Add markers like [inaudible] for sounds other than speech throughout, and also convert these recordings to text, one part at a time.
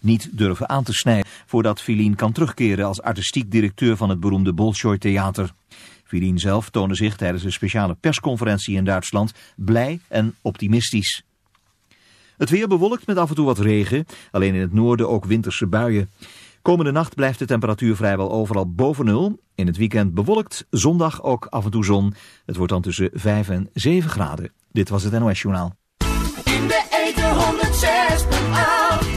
niet durven aan te snijden voordat Filin kan terugkeren als artistiek directeur van het beroemde Bolshoi Theater. Filin zelf toonde zich tijdens een speciale persconferentie in Duitsland blij en optimistisch. Het weer bewolkt met af en toe wat regen, alleen in het noorden ook winterse buien. Komende nacht blijft de temperatuur vrijwel overal boven nul. In het weekend bewolkt, zondag ook af en toe zon. Het wordt dan tussen 5 en 7 graden. Dit was het NOS Journaal. In de eten 106.8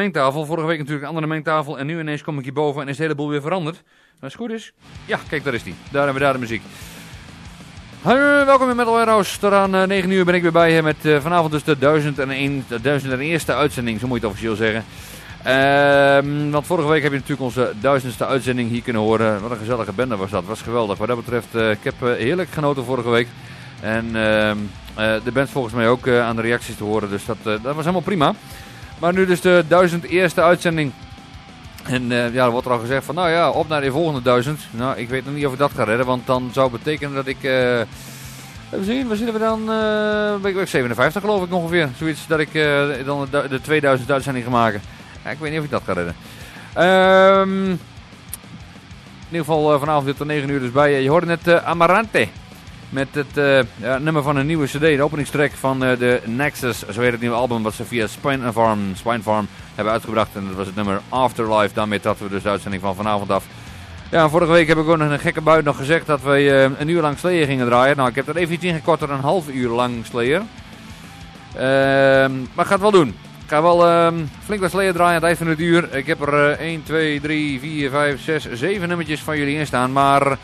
mengtafel. Vorige week natuurlijk een andere mengtafel. En nu ineens kom ik hierboven en is de hele boel weer veranderd. Als het goed is. Ja, kijk, daar is die. Daar hebben we daar de muziek. Hallo, welkom in Metal Heroes. Tot aan eh, 9 uur ben ik weer bij je met eh, vanavond dus de 1001, de 1001ste uitzending, zo moet je het officieel zeggen. Ehm, want vorige week heb je natuurlijk onze duizendste uitzending hier kunnen horen. Wat een gezellige bende was dat. Was geweldig. Wat dat betreft, eh, ik heb eh, heerlijk genoten vorige week. En ehm, eh, de band volgens mij ook eh, aan de reacties te horen. Dus dat, eh, dat was helemaal prima. Maar nu dus de duizend eerste uitzending. En eh, ja, er wordt er al gezegd van, nou ja, op naar de volgende duizend. Nou, ik weet nog niet of ik dat ga redden, want dan zou betekenen dat ik... eh even zien, waar zitten we dan? eh ben ik 57 geloof ik ongeveer. Zoiets dat ik dan de, de 2000 uitzending ga maken. Ja, ik weet niet of ik dat ga redden. Ehm, in ieder geval eh, vanavond weer tot 9 uur dus bij. je. Hoorde net Amarante. Met het eh, ja, nummer van een nieuwe cd, de openingstrack van eh, de Nexus. Zo heet het nieuwe album wat ze via Spine Farm, hebben uitgebracht. En dat was het nummer Afterlife. Daarmee trappen we dus de uitzending van vanavond af. Ja, vorige week heb ik ook nog een gekke buit nog gezegd dat we eh, een uur lang Slayer gingen draaien. Nou, ik heb er even iets ingekort een half uur lang Slayer. Ehm, maar ik ga het wel doen. Ik ga wel ehm, flink wat Slayer draaien aan het eind van het. Ik heb er eh, 1, 2, 3, 4, 5, 6, 7 nummertjes van jullie in staan. Maar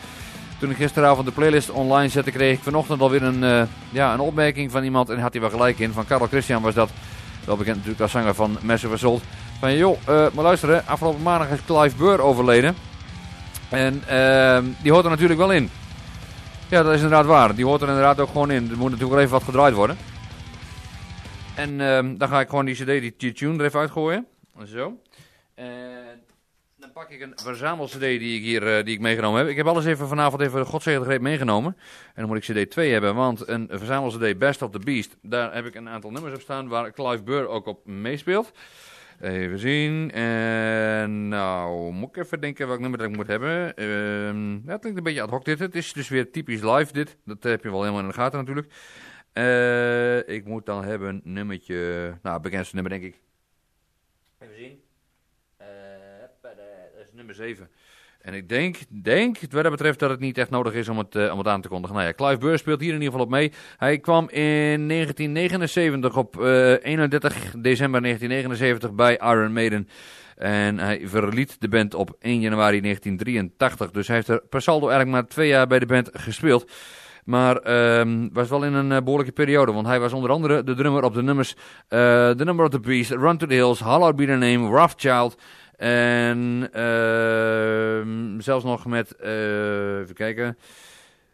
toen ik gisteravond de playlist online zette, kreeg ik vanochtend alweer een, eh, ja, een opmerking van iemand. En had hij wel gelijk in. Van Karel Christian was dat. Wel bekend natuurlijk als zanger van Messen Versult. Van joh, eh, maar luisteren. Afgelopen maandag is Clive Burr overleden. En ehm, die hoort er natuurlijk wel in. Ja, dat is inderdaad waar. Die hoort er inderdaad ook gewoon in. Er moet natuurlijk wel even wat gedraaid worden. En ehm, dan ga ik gewoon die cd, die, die tune er even uitgooien. Zo. En pak ik een verzamel-cd die ik hier eh, die ik meegenomen heb. Ik heb alles even vanavond even de godzegende greep meegenomen. En dan moet ik cd 2 hebben, want een verzamel-cd Best of the Beast, daar heb ik een aantal nummers op staan waar Clive Burr ook op meespeelt. Even zien. En nou, moet ik even denken welk nummer dat ik moet hebben. Ehm ja, het klinkt een beetje ad hoc dit. Het is dus weer typisch live dit. Dat heb je wel helemaal in de gaten natuurlijk. Eh, ik moet dan hebben nummertje. Nou, bekendste nummer denk ik. Even zien. Eh, dat is nummer 7. En ik denk, denk, wat dat betreft, dat het niet echt nodig is om het, eh, om het aan te kondigen. Nou ja, Clive Burr speelt hier in ieder geval op mee. Hij kwam in 1979 op eh, 31 december 1979 bij Iron Maiden. En hij verliet de band op 1 januari 1983. Dus hij heeft er per saldo eigenlijk maar twee jaar bij de band gespeeld. Maar ehm was wel in een eh, behoorlijke periode. Want hij was onder andere de drummer op de nummers eh, The Number of the Beast, Run to the Hills, Hallowed Be the Name, Rough Child. En ehm, zelfs nog met, eh, even kijken,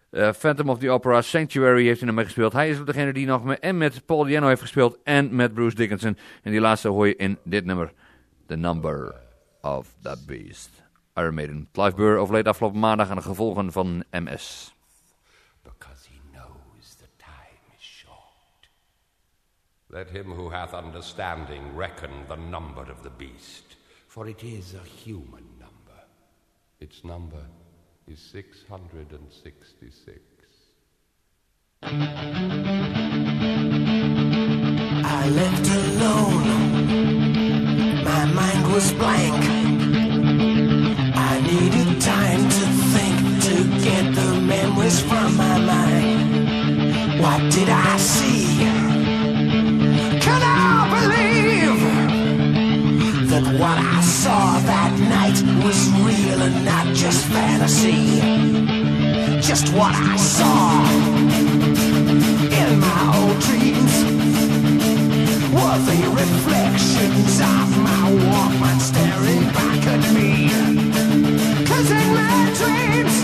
eh, Phantom of the Opera, Sanctuary heeft hij nog mee gespeeld. Hij is ook degene die nog met, en met Paul Diano heeft gespeeld en met Bruce Dickinson. En die laatste hoor je in dit nummer, The Number of the Beast. Iron Maiden. Clive Burr overleed afgelopen maandag aan de gevolgen van MS. because he knows the time is short. Let him who hath understanding reckon the number of the beast, for it is a human number. Its number is 666. I left alone. My mind was blank. I needed time to think to get the memories from my mind. What did I was real and not just fantasy? Just what I saw in my old dreams were the reflections of my Walkman staring back at me. Cause in my dreams,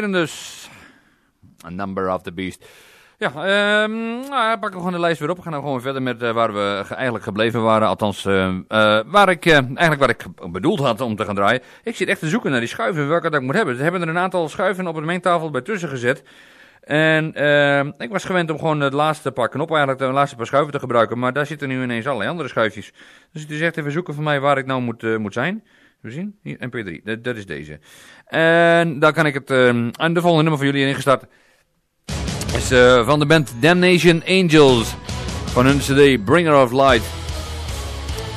Maiden dus. A Number of the Beast. Ja, ehm nou, ja, pak gewoon de lijst weer op. We gaan nou gewoon verder met eh, waar we ge- eigenlijk gebleven waren. Althans, eh, eh, waar ik, eigenlijk waar ik bedoeld had om te gaan draaien. Ik zit echt te zoeken naar die schuiven, welke dat ik moet hebben. Ze hebben er een aantal schuiven op de mengtafel bij tussen gezet. En ehm, ik was gewend om gewoon het laatste paar knoppen, eigenlijk de laatste paar schuiven te gebruiken. Maar daar zitten nu ineens allerlei andere schuifjes. Dus het is echt even zoeken voor mij waar ik nou moet, moet zijn. We zien, hier, MP3, dat, dat is deze. En dan kan ik het, ehm en de volgende nummer voor jullie ingestart is eh, van de band Damnation Angels. Van hun cd Bringer of Light.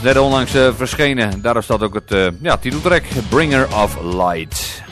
Zijn onlangs eh, verschenen. Daarop staat ook het eh, ja, titeltrack Bringer of Light.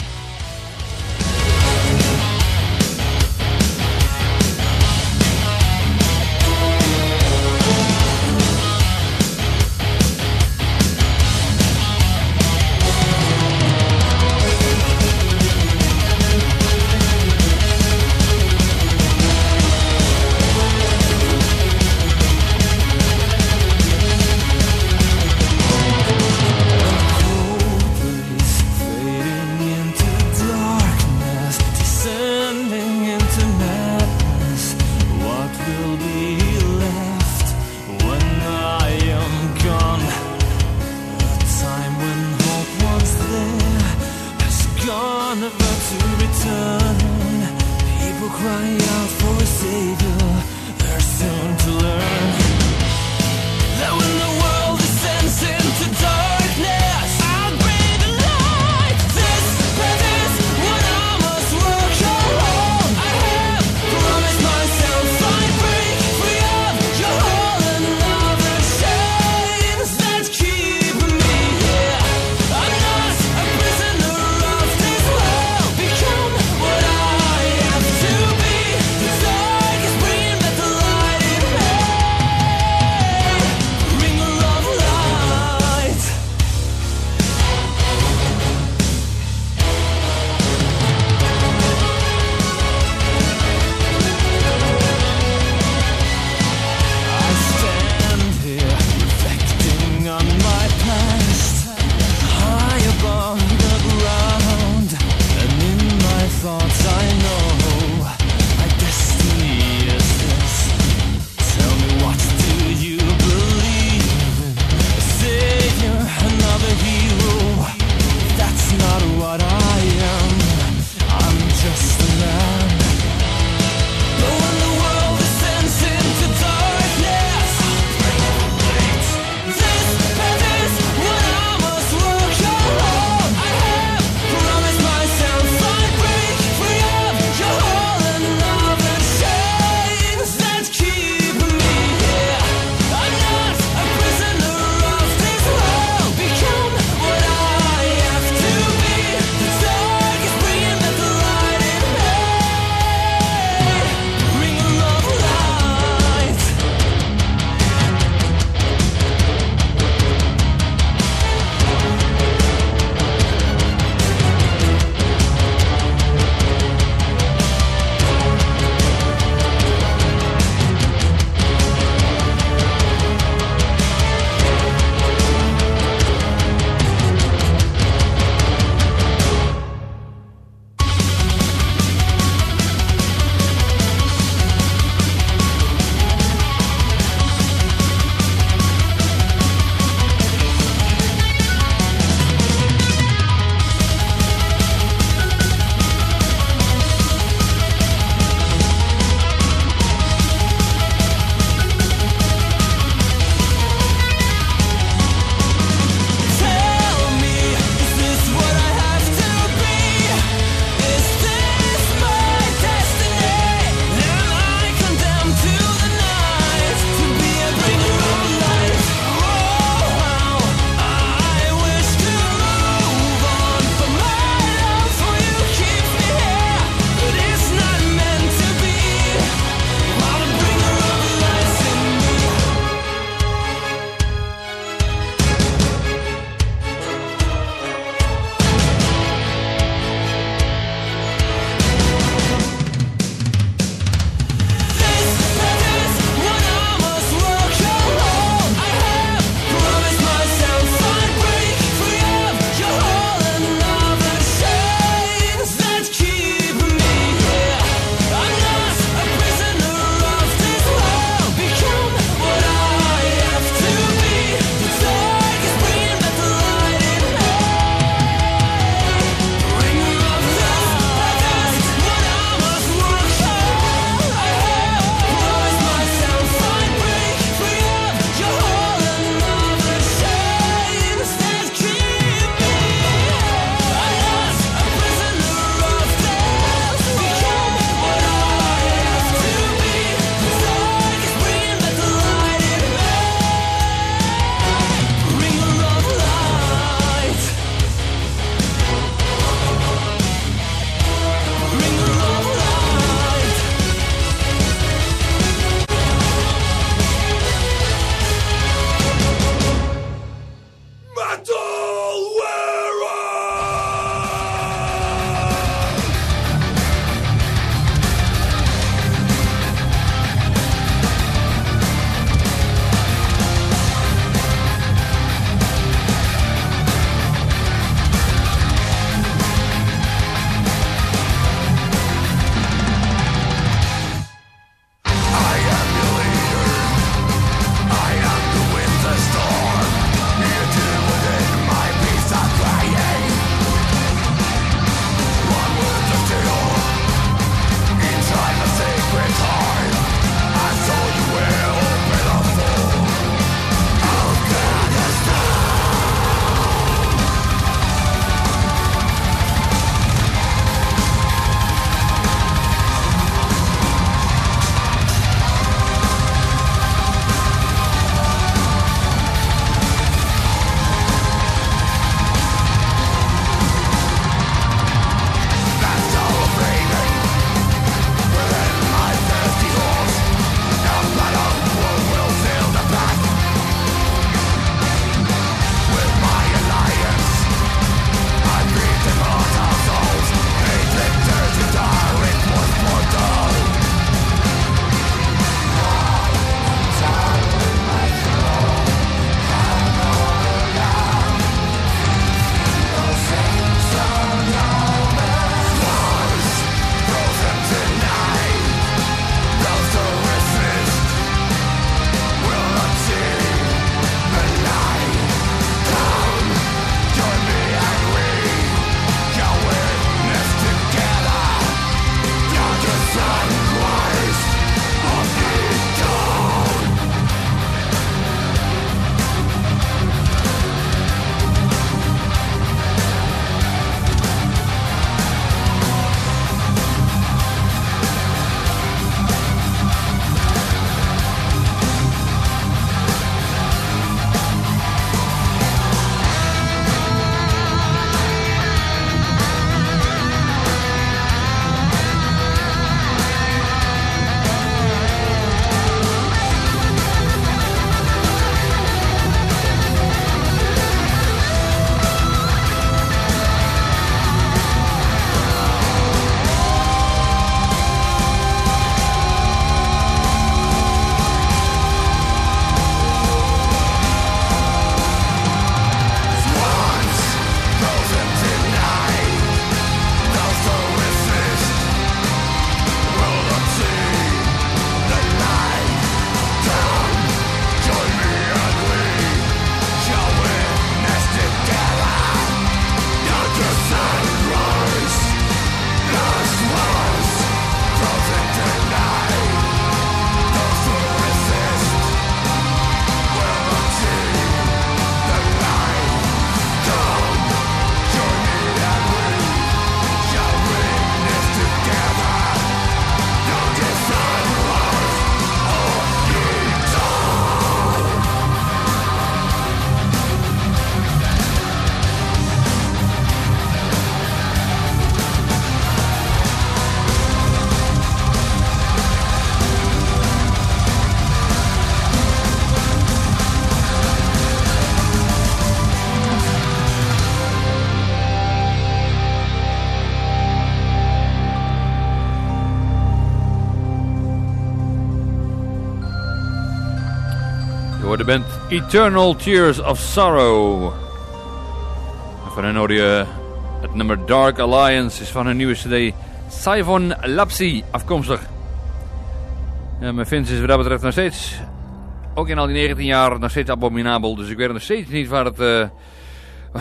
Eternal Tears of Sorrow. En van hoor je het nummer Dark Alliance is van hun nieuwe cd Siphon Lapsi afkomstig. Ja, mijn Vince is wat dat betreft nog steeds, ook in al die 19 jaar, nog steeds abominabel. Dus ik weet nog steeds niet waar, het, eh,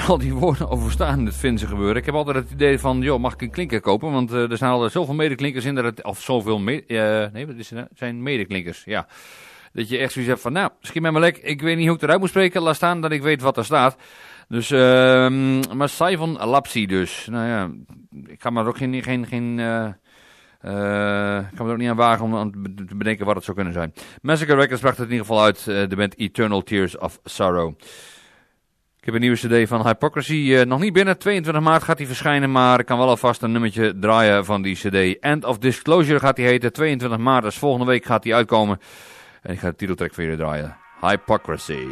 al die woorden over staan het Finse gebeuren. Ik heb altijd het idee van, joh, mag ik een klinker kopen? Want eh, er staan al zoveel medeklinkers in, dat het, of zoveel, me, eh, nee, het, nou? zijn medeklinkers, ja. Dat je echt zoiets hebt van, nou, schiet mij maar lek. Ik weet niet hoe ik eruit moet spreken. Laat staan dat ik weet wat er staat. Dus, ehm maar Saivon Lapsi dus. Nou ja, ik kan me er ook geen, geen, geen eh, eh, ik kan me er ook niet aan wagen om te be- te bedenken wat het zou kunnen zijn. Massacre Records bracht het in ieder geval uit, eh, de band Eternal Tears of Sorrow. Ik heb een nieuwe cd van Hypocrisy. nog niet binnen, 22 maart gaat die verschijnen, maar ik kan wel alvast een nummertje draaien van die cd. End of Disclosure gaat die heten, 22 maart, dus volgende week gaat die uitkomen. En ik ga de titeltrack voor jullie draaien. Hypocrisy.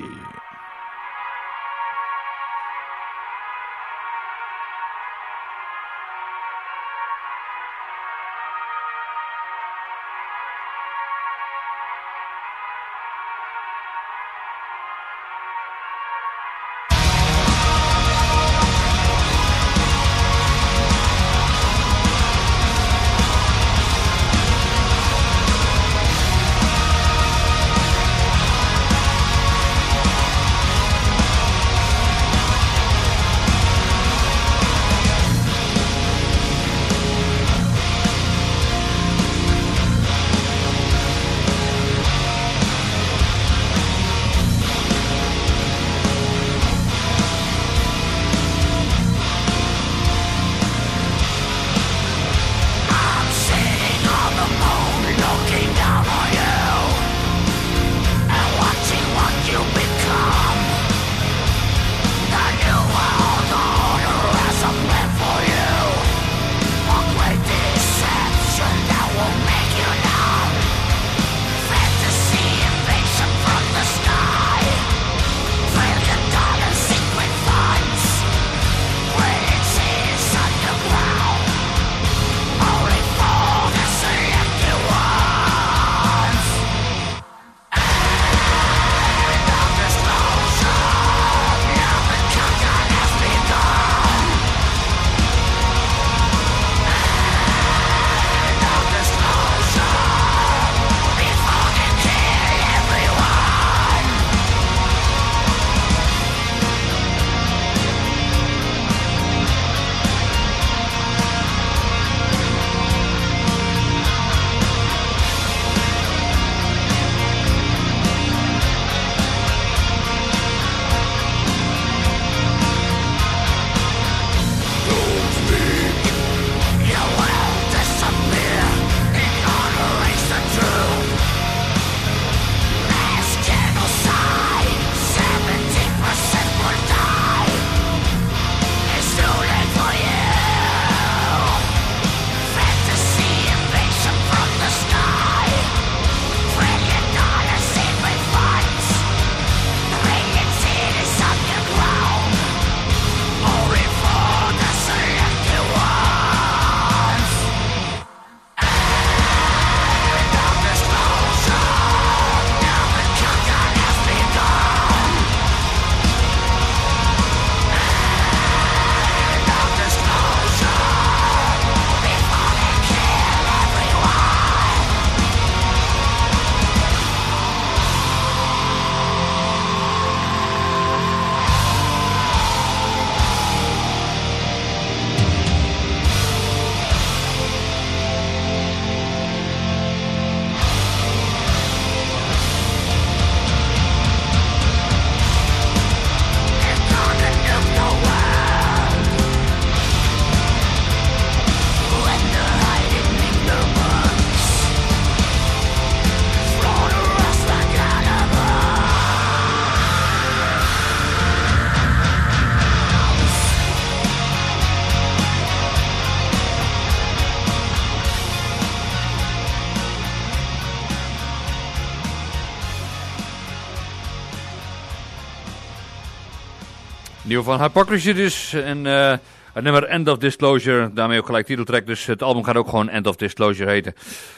Van Hypocrisy dus. En eh, Het nummer End of Disclosure, daarmee ook gelijk titeltrack. Dus het album gaat ook gewoon End of Disclosure heten.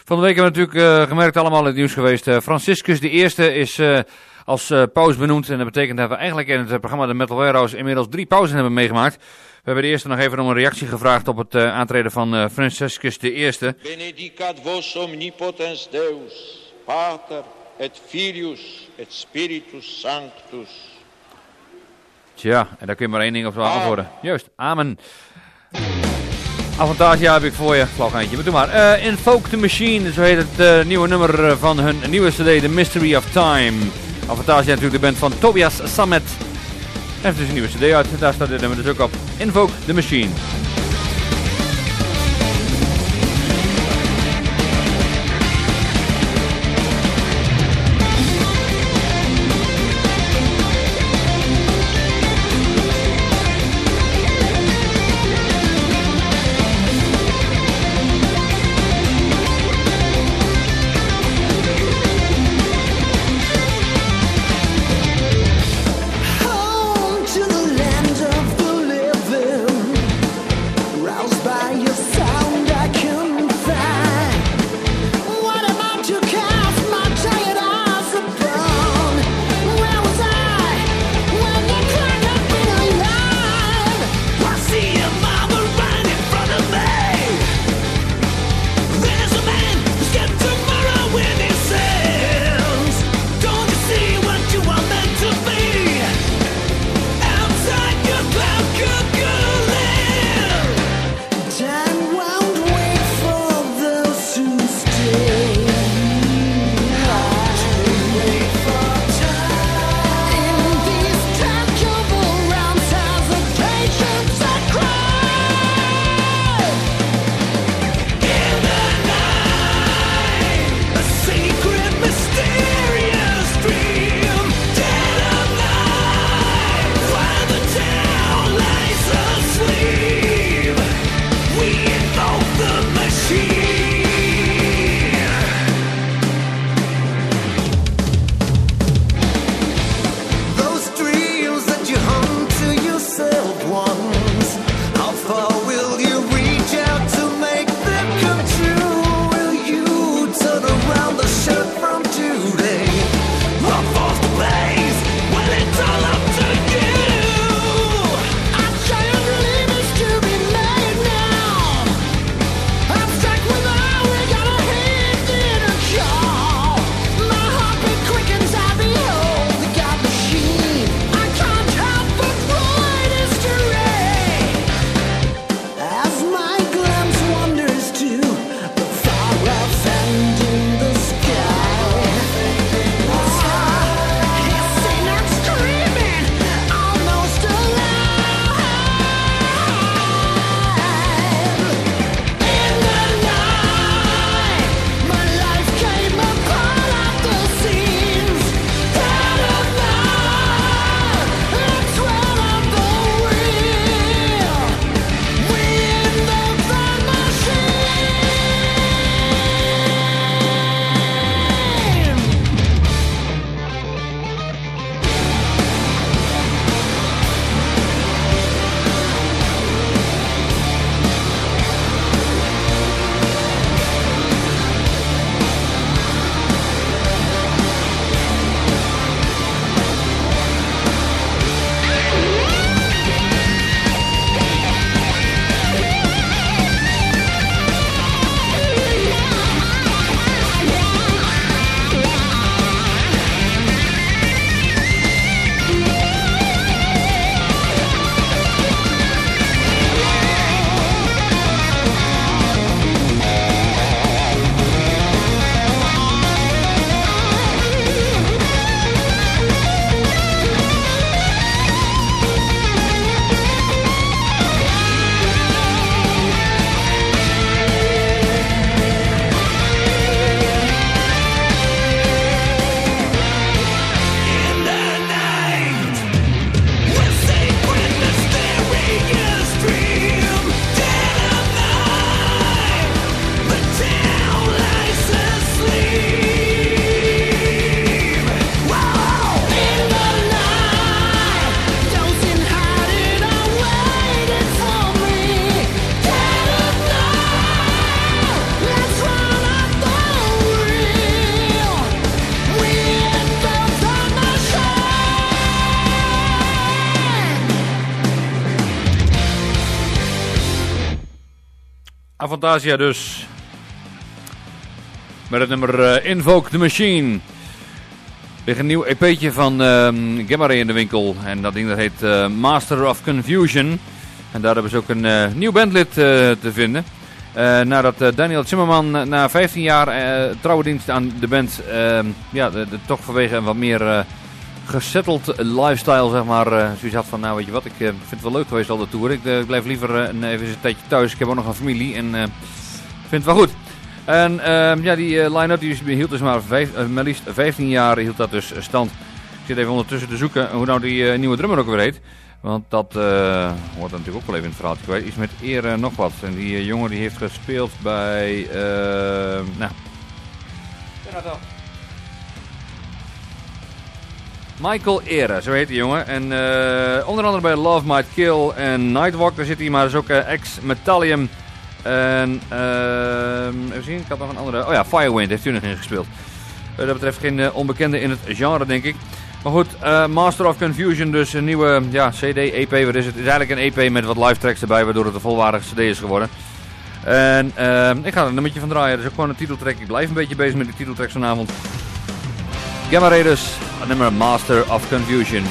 Van de week hebben we natuurlijk eh, gemerkt, allemaal het nieuws geweest. eh, Franciscus de Eerste is als paus benoemd. En dat betekent dat we eigenlijk in het programma de Metal Warehouse inmiddels drie pauzen hebben meegemaakt. We hebben de eerste nog even om een reactie gevraagd op het aantreden van Franciscus de Eerste. Benedicat vos omnipotens Deus, Pater et Filius et Spiritus Sanctus. Tja, en daar kun je maar één ding op antwoorden. Juist, amen. Avantasia heb ik voor je. Flauw geintje, maar doe maar. Eh Invoke the Machine, zo heet het eh, nieuwe nummer eh, van hun nieuwe cd, The Mystery of Time. Avantasia natuurlijk de band van Tobias Sammet. En het is een nieuwe cd uit, daar staat dit nummer dus ook op. Invoke the Machine. Avantasia dus. Met het nummer eh, Invoke the Machine. Er ligt een nieuw EP'tje van ehm Gamma Ray in de winkel. En dat ding dat heet eh, Master of Confusion. En daar hebben ze ook een eh, nieuw bandlid te vinden. Nadat Daniel Zimmerman na 15 jaar trouwe dienst aan de band... ehm, ja, de, toch vanwege een wat meer gesetteld lifestyle, zeg maar... eh zoiets had van, nou weet je wat, ik eh, vind het wel leuk geweest al de tour. Ik, eh, ik blijf liever eh, een, even een tijdje thuis. Ik heb ook nog een familie en vind het wel goed. En ehm, ja, die line-up die hield dus maar, vijf, maar liefst 15 jaar hield dat dus stand. Ik zit even ondertussen te zoeken hoe nou die nieuwe drummer ook weer heet. Want dat hoort natuurlijk ook wel even in het verhaal kwijt. Iets met eer nog wat. En die jongen die heeft gespeeld bij... eh nou... Michael Ere, zo heet die jongen. En eh, onder andere bij Love Might Kill en Nightwalk, daar zit hij. Maar is ook eh, ex-Metallium. En ehm, even zien, ik had nog een andere... Oh ja, Firewind heeft hij nog in gespeeld. Wat dat betreft geen eh, onbekende in het genre, denk ik. Maar goed, eh, Master of Confusion, dus een nieuwe ja, CD, EP, wat is het? Het is eigenlijk een EP met wat live tracks erbij, waardoor het een volwaardige CD is geworden. En ehm, ik ga er een nummertje van draaien, dus ook gewoon een titeltrack. Ik blijf een beetje bezig met die titeltracks vanavond. Gamma Raiders, nummer Master of Confusion.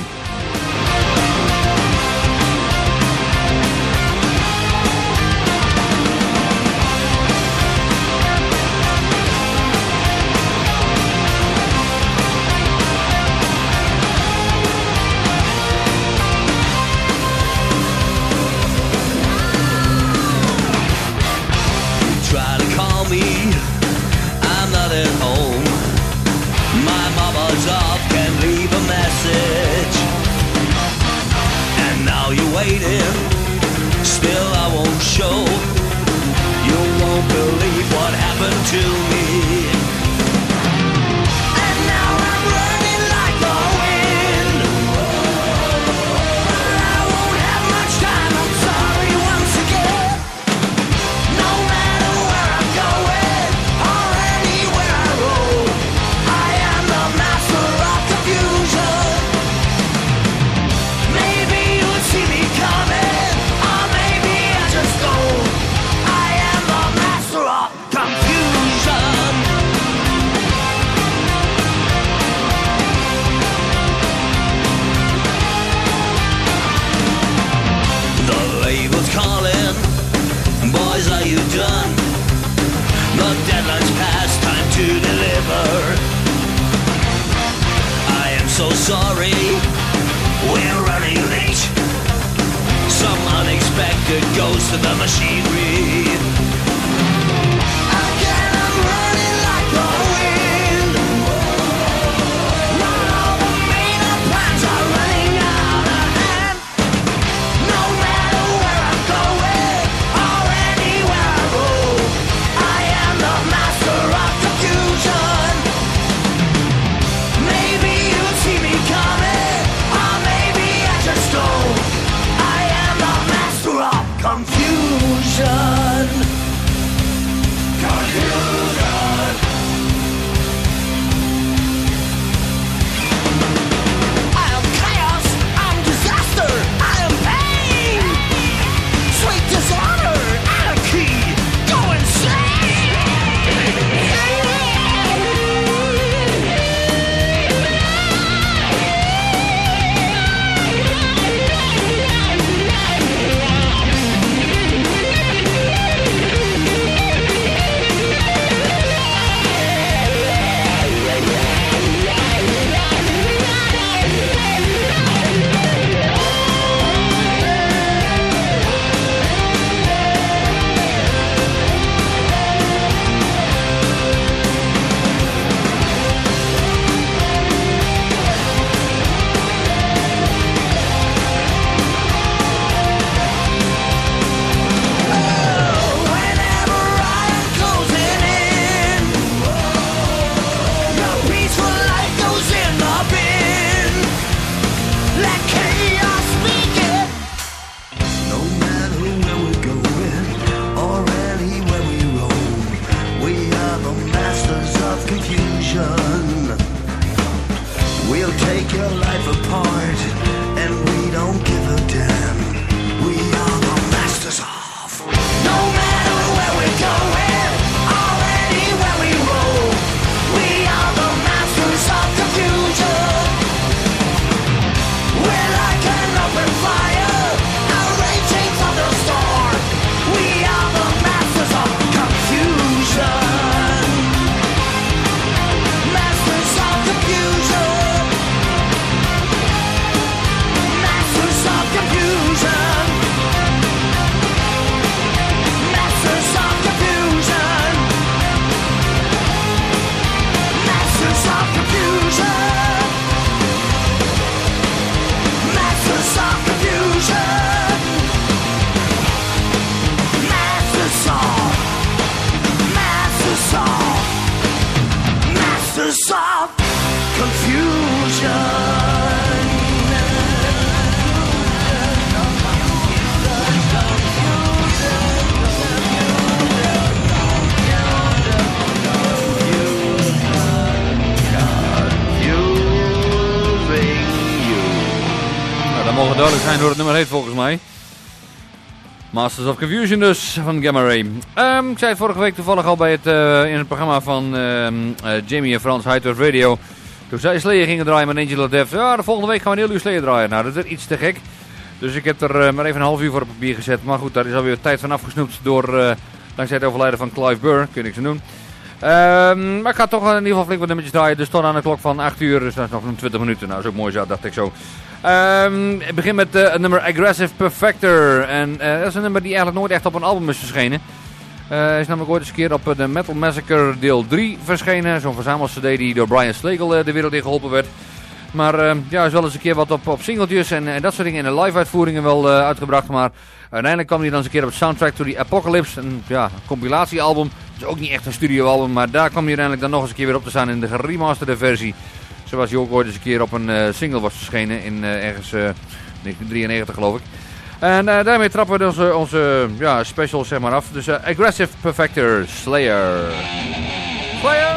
Hoe het nummer heet volgens mij. Masters of Confusion dus, van Gamma Ray. Ehm, ik zei het vorige week toevallig al bij het, eh, in het programma van ehm, eh, Jamie en Frans High Turf Radio. Toen zij Slayer gingen draaien met Angel of Death. Ja, de volgende week gaan we een heel uur Slayer draaien. Nou, dat is iets te gek. Dus ik heb er eh, maar even een half uur voor op papier gezet. Maar goed, daar is alweer tijd van afgesnoept door, dankzij het overlijden van Clive Burr. Kun niks aan doen. Ehm, maar ik ga toch in ieder geval flink wat nummertjes draaien. Dus tot aan de klok van 8 uur. Dus dat is nog een 20 minuten. Nou, is ook mooi zo, dacht ik zo. Ehm, ik begin met eh, het nummer Aggressive Perfector. En eh, dat is een nummer die eigenlijk nooit echt op een album is verschenen. Hij is namelijk ooit eens een keer op de Metal Massacre deel 3 verschenen. Zo'n verzamels-cd die door Brian Slagle de wereld in geholpen werd. Maar eh, ja, is wel eens een keer wat op, op singeltjes en, en dat soort dingen in de live uitvoeringen wel uitgebracht. Maar uiteindelijk kwam hij dan eens een keer op het Soundtrack to the Apocalypse. Een ja, compilatiealbum. Dus ook niet echt een studioalbum. Maar daar kwam hij uiteindelijk dan nog eens een keer weer op te staan in de geremasterde versie. Zoals hij ook ooit eens een keer op een eh, single was verschenen in eh, ergens eh 1993 geloof ik. En eh, daarmee trappen we onze, onze ja, special zeg maar af. Dus eh, Aggressive Perfector Slayer. Slayer!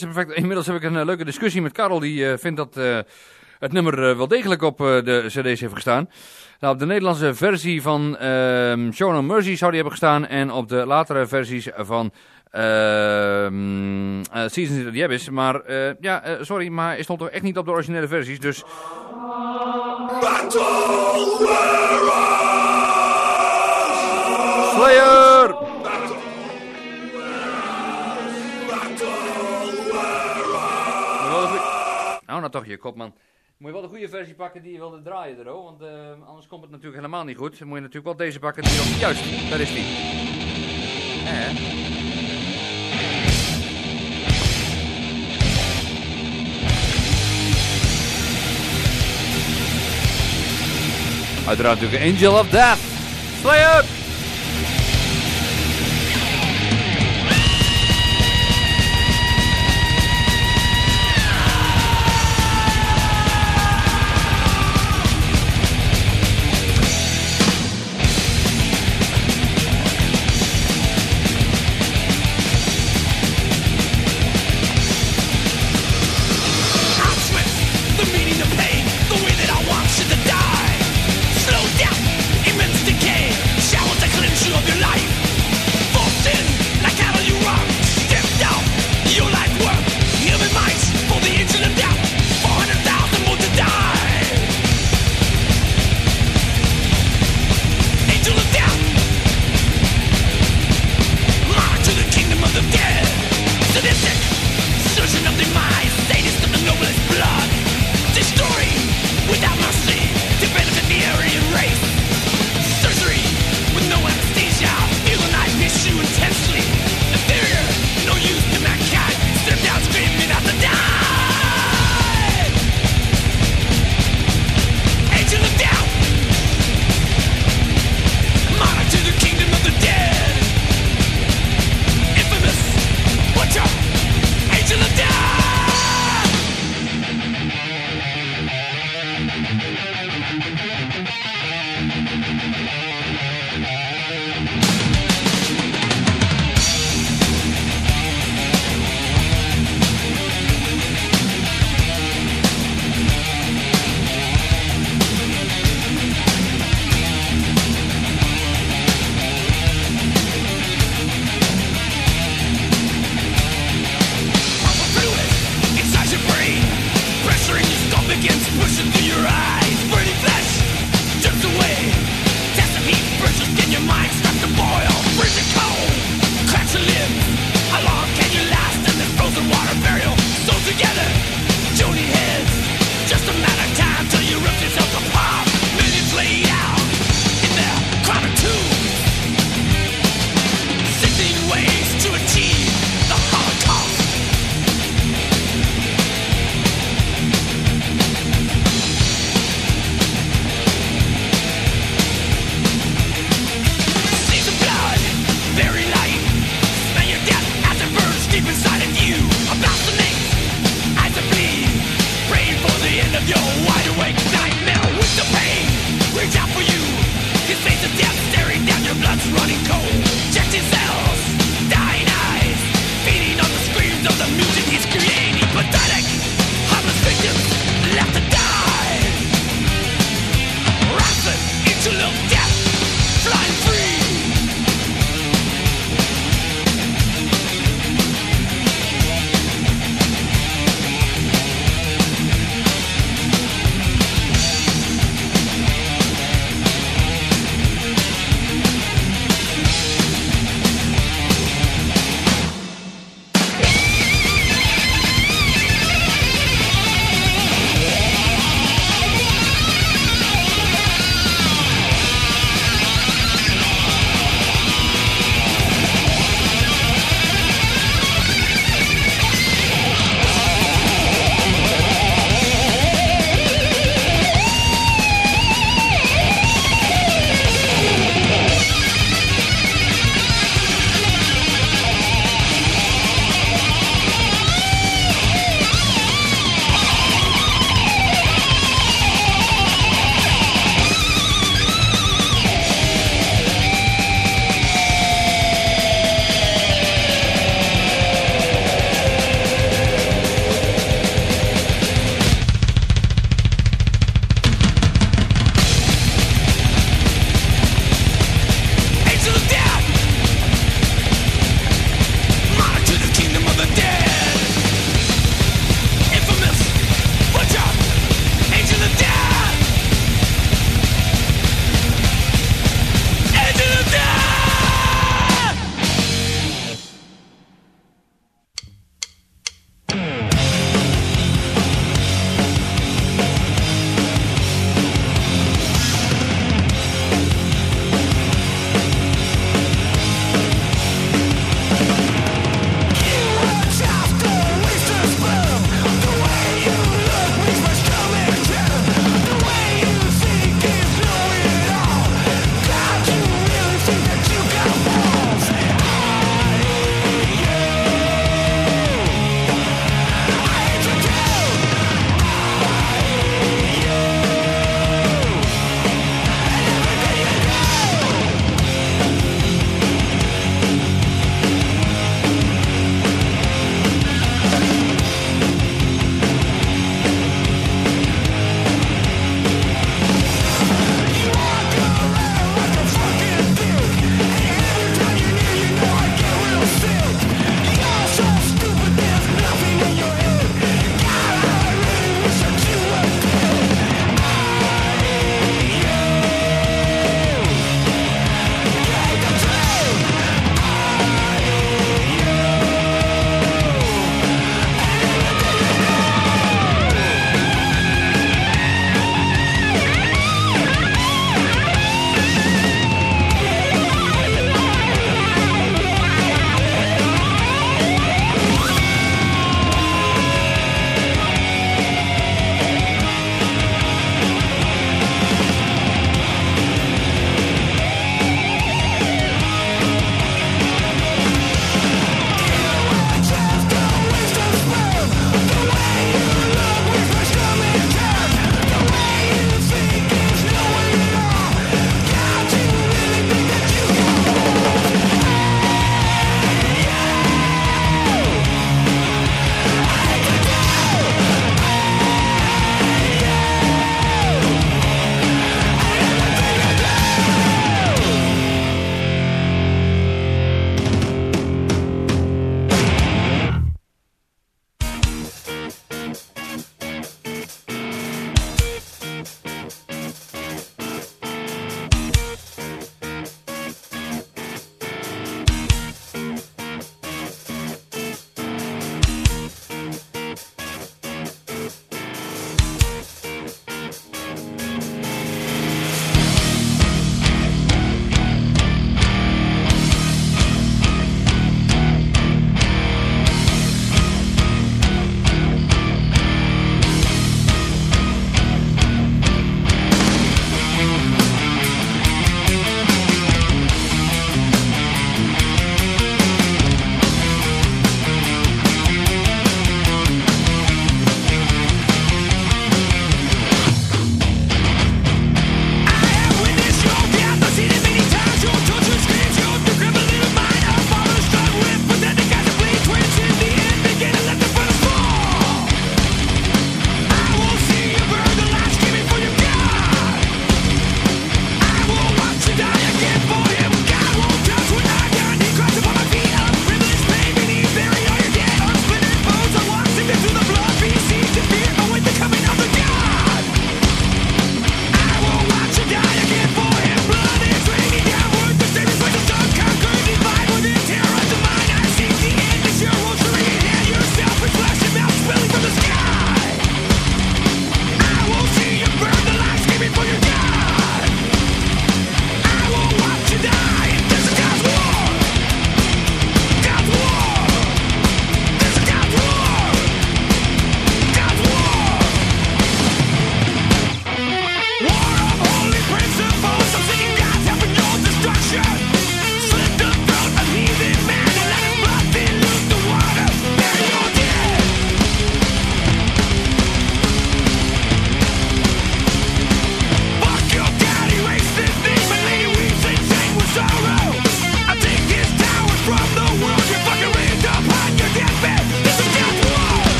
Perfect. Inmiddels heb ik een eh, leuke discussie met Karel. Die eh, vindt dat eh, het nummer wel degelijk op de cd's heeft gestaan. Nou, op de Nederlandse versie van ehm Show No Mercy zou die hebben gestaan. En op de latere versies van ehm eh, Seasons of the Abyss. Maar ja, sorry, maar hij stond toch echt niet op de originele versies. Dus Slayer! Nou, nou toch je kop, man. Moet je wel de goede versie pakken die je wilde draaien, Dero, want eh, anders komt het natuurlijk helemaal niet goed. Dan moet je natuurlijk wel deze pakken die nog... Juist, daar is die. Eh. Uiteraard natuurlijk Angel of Death. Slayer!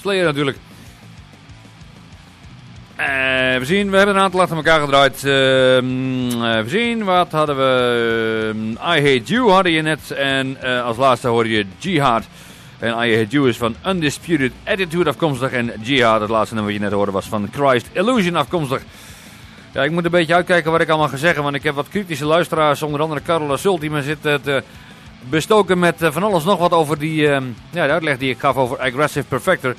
Slayer natuurlijk. Eh, we zien, we hebben een aantal achter elkaar gedraaid. Eh, we zien, wat hadden we? Ehm, I Hate You hadden je net. En eh, als laatste hoorde je Jihad. En I Hate You is van Undisputed Attitude afkomstig. En Jihad, het laatste nummer wat je net hoorde, was van Christ Illusion afkomstig. Ja, ik moet een beetje uitkijken wat ik allemaal ga zeggen. Want ik heb wat kritische luisteraars. Onder andere Carola Sult die zit bestoken met eh, van alles nog wat over die, ehm, ja, de uitleg die ik gaf over Aggressive Perfector.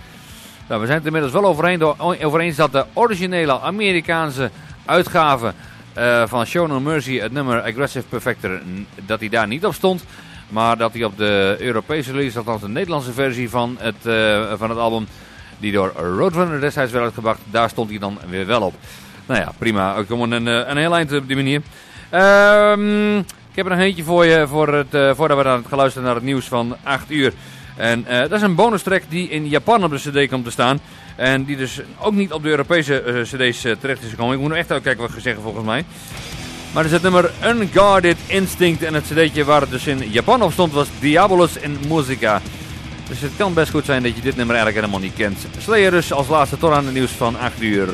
Nou, we zijn het inmiddels wel overeen, over eens dat de originele Amerikaanse uitgave eh, van Show No Mercy, het nummer Aggressive Perfector, dat hij daar niet op stond. Maar dat hij op de Europese release, althans de Nederlandse versie van het, eh, van het album, die door Roadrunner destijds werd uitgebracht, daar stond hij dan weer wel op. Nou ja, prima. Ik kom een, een heel eind op die manier. Ehm, heb er nog eentje voor je voor het, eh, voordat we aan het geluisterd naar het nieuws van 8 uur. En eh, dat is een bonus track die in Japan op de cd komt te staan. En die dus ook niet op de Europese eh, cd's terecht is gekomen. Ik moet nog echt uitkijken wat ik zeggen volgens mij. Maar er is het nummer Unguarded Instinct. En het cd'tje waar het dus in Japan op stond was Diabolus in Musica. Dus het kan best goed zijn dat je dit nummer eigenlijk helemaal niet kent. Slayer dus als laatste tot aan het nieuws van 8 uur.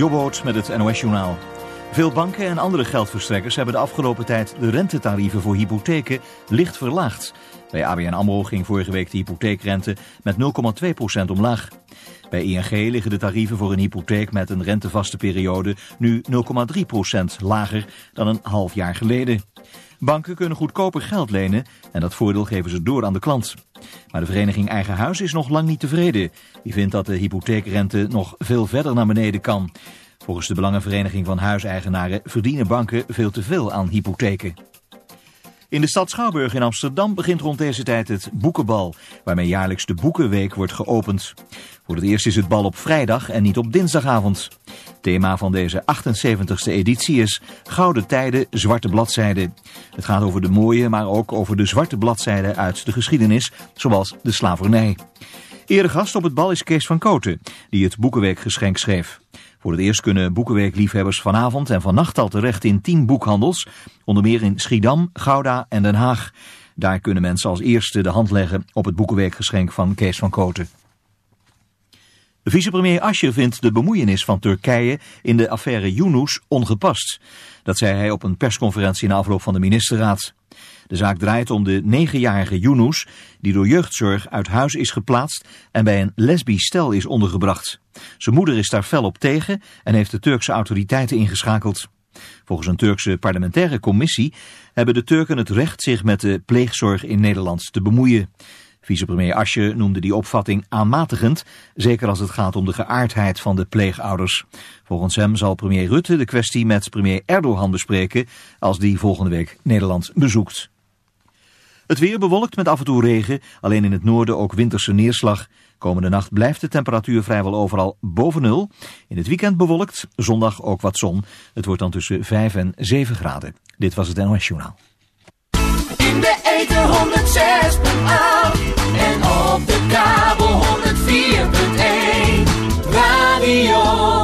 Jobboot met het NOS-journaal. Veel banken en andere geldverstrekkers hebben de afgelopen tijd de rentetarieven voor hypotheken licht verlaagd. Bij ABN AMRO ging vorige week de hypotheekrente met 0,2% omlaag. Bij ING liggen de tarieven voor een hypotheek met een rentevaste periode nu 0,3% lager dan een half jaar geleden. Banken kunnen goedkoper geld lenen en dat voordeel geven ze door aan de klant. Maar de vereniging Eigen Huis is nog lang niet tevreden. Die vindt dat de hypotheekrente nog veel verder naar beneden kan. Volgens de Belangenvereniging van Huiseigenaren verdienen banken veel te veel aan hypotheken. In de stad Schouwburg in Amsterdam begint rond deze tijd het Boekenbal, waarmee jaarlijks de Boekenweek wordt geopend. Voor het eerst is het bal op vrijdag en niet op dinsdagavond. Thema van deze 78e editie is Gouden Tijden, Zwarte Bladzijden. Het gaat over de mooie, maar ook over de zwarte bladzijden uit de geschiedenis, zoals de slavernij. Eerder gast op het bal is Kees van Koten, die het Boekenweekgeschenk schreef. Voor het eerst kunnen Boekenweekliefhebbers vanavond en vannacht al terecht in 10 boekhandels, onder meer in Schiedam, Gouda en Den Haag. Daar kunnen mensen als eerste de hand leggen op het Boekenweekgeschenk van Kees van Koten. Vicepremier Asscher vindt de bemoeienis van Turkije in de affaire Yunus ongepast. Dat zei hij op een persconferentie na afloop van de ministerraad. De zaak draait om de negenjarige Yunus, die door jeugdzorg uit huis is geplaatst en bij een lesbisch stel is ondergebracht. Zijn moeder is daar fel op tegen en heeft de Turkse autoriteiten ingeschakeld. Volgens een Turkse parlementaire commissie hebben de Turken het recht zich met de pleegzorg in Nederland te bemoeien. Vicepremier Asje noemde die opvatting aanmatigend, zeker als het gaat om de geaardheid van de pleegouders. Volgens hem zal premier Rutte de kwestie met premier Erdogan bespreken als die volgende week Nederland bezoekt. Het weer bewolkt met af en toe regen, alleen in het noorden ook winterse neerslag. Komende nacht blijft de temperatuur vrijwel overal boven nul. In het weekend bewolkt, zondag ook wat zon. Het wordt dan tussen 5 en 7 graden. Dit was het NOS Journaal. In de eten 106.8 en op de kabel 104.1 Radio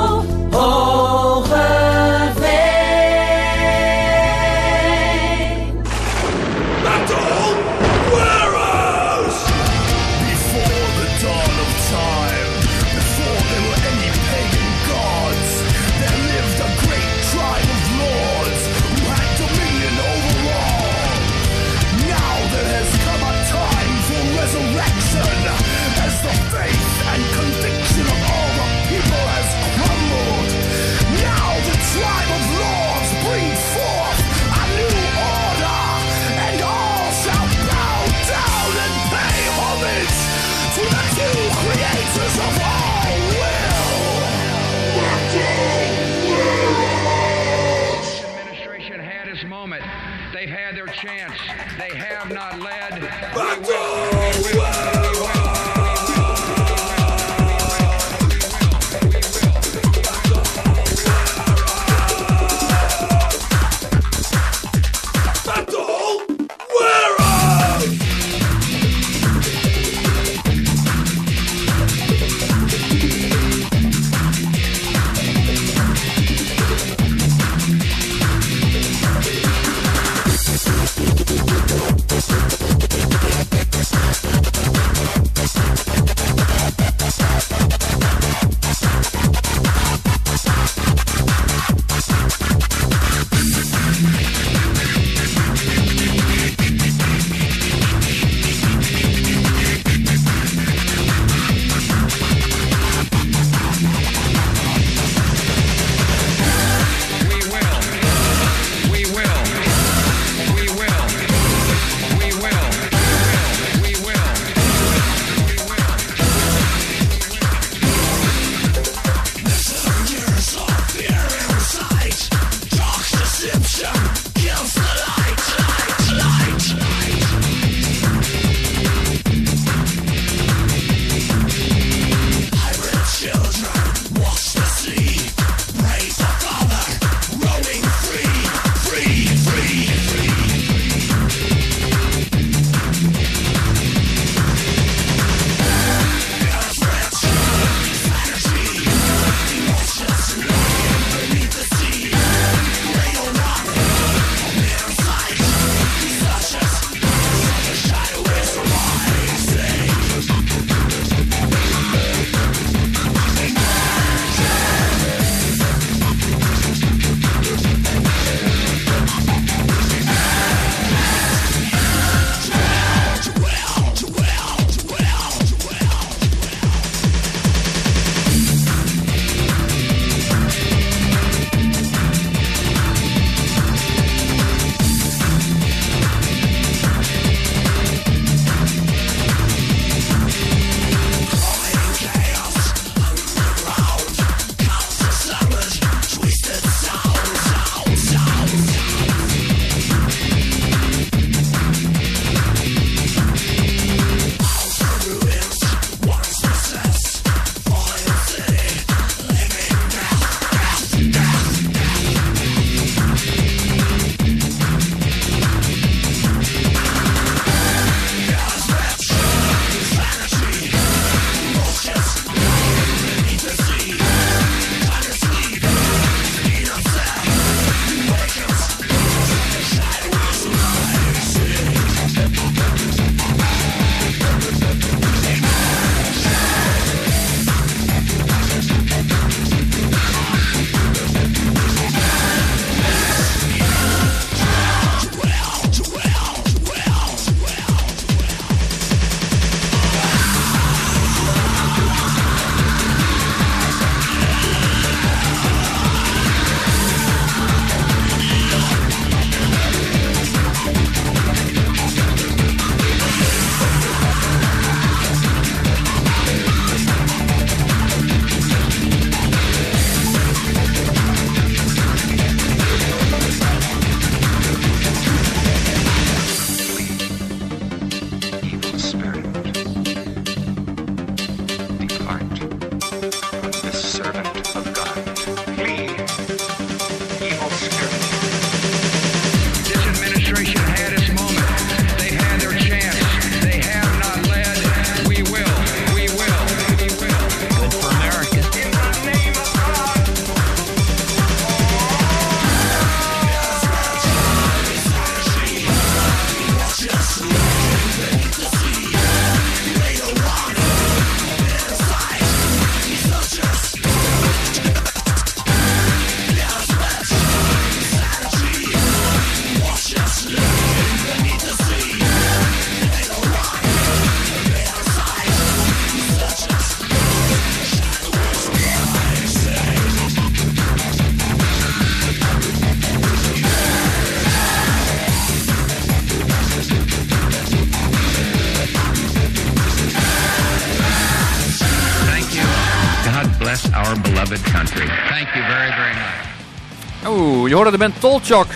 hoorde de band Tolchok.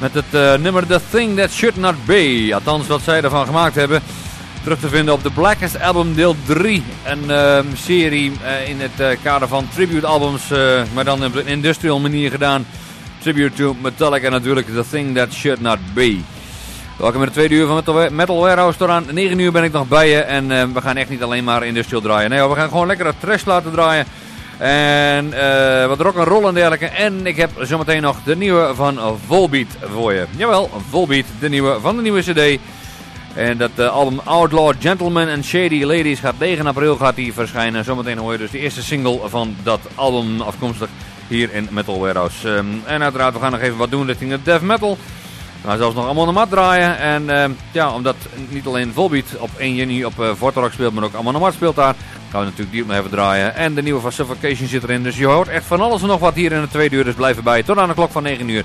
Met het eh, nummer The Thing That Should Not Be. Althans, wat zij ervan gemaakt hebben. Terug te vinden op The Blackest Album deel 3. Een ehm, serie eh, in het eh, kader van tribute albums. maar dan op een industrial manier gedaan. Tribute to Metallica natuurlijk. The Thing That Should Not Be. Welkom in de tweede uur van Metal, Warehouse. Tot aan 9 uur ben ik nog bij je. En eh, we gaan echt niet alleen maar industrial draaien. Nee, we gaan gewoon lekker het trash laten draaien. En eh, wat rock en roll en dergelijke. En ik heb zometeen nog de nieuwe van Volbeat voor je. Jawel, Volbeat, de nieuwe van de nieuwe cd. En dat eh, album Outlaw Gentlemen and Shady Ladies gaat 9 april gaat die verschijnen. Zometeen hoor je dus de eerste single van dat album afkomstig hier in Metal Warehouse. Ehm, en uiteraard, we gaan nog even wat doen richting de death metal. We gaan zelfs nog allemaal de mat draaien. En ehm, ja, omdat niet alleen Volbeat op 1 juni op uh, speelt, maar ook allemaal de mat speelt daar. Gaan we natuurlijk die nog even draaien. En de nieuwe van Suffocation zit erin. Dus je hoort echt van alles en nog wat hier in de tweede uur. Dus blijf erbij tot aan de klok van 9 uur.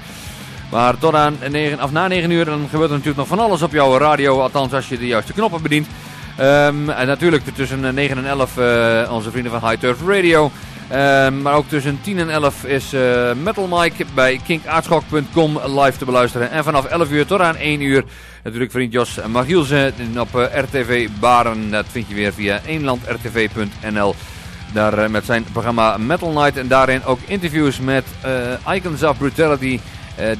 Maar tot aan 9, of na 9 uur dan gebeurt er natuurlijk nog van alles op jouw radio. Althans als je de juiste knoppen bedient. Ehm, en natuurlijk tussen 9 en 11 eh, onze vrienden van High Turf Radio. Ehm, maar ook tussen 10 en 11 is eh, Metal Mike bij kinkaartschok.com live te beluisteren. En vanaf 11 uur tot aan 1 uur natuurlijk vriend Jos Magielsen op eh, RTV Baren. Dat vind je weer via eenlandrtv.nl. Daar eh, met zijn programma Metal Night en daarin ook interviews met eh, Icons of Brutality.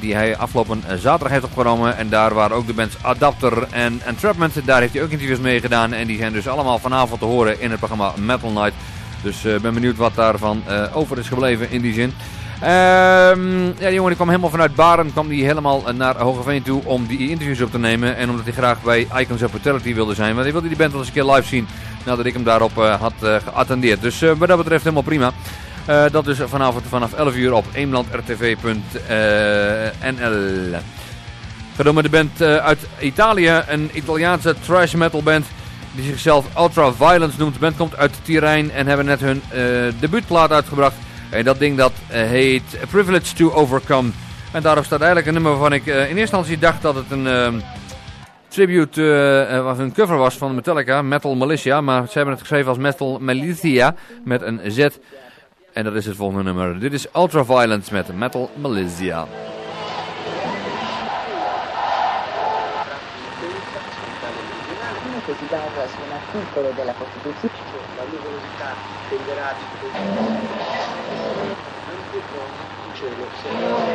die hij afgelopen zaterdag heeft opgenomen. En daar waren ook de bands Adapter en Entrapment. Daar heeft hij ook interviews mee gedaan. En die zijn dus allemaal vanavond te horen in het programma Metal Night. Dus ik ben benieuwd wat daarvan over is gebleven in die zin. Ehm, ja, jongen die kwam helemaal vanuit Baren, kwam die helemaal naar Hogeveen toe om die interviews op te nemen. En omdat hij graag bij Icons of Brutality wilde zijn. Want hij wilde die band wel eens een keer live zien nadat ik hem daarop eh, had eh, geattendeerd. Dus eh, wat dat betreft helemaal prima. Dat is vanavond vanaf 11 uur op eemlandrtv.nl. Door met de band uit Italië, een Italiaanse thrash metal band die zichzelf Ultra Violence noemt. De band komt uit Tirijn en hebben net hun debuutplaat uitgebracht. En dat ding dat eh, heet Privilege to Overcome. En daarop staat eigenlijk een nummer waarvan ik eh, in eerste instantie dacht dat het een ehm, tribute eh, eh, was, een cover was van Metallica, Metal Militia. Maar ze hebben het geschreven als Metal Militia met een Z. En dat is het volgende nummer. Dit is Ultra Violence met Metal Militia. Lord.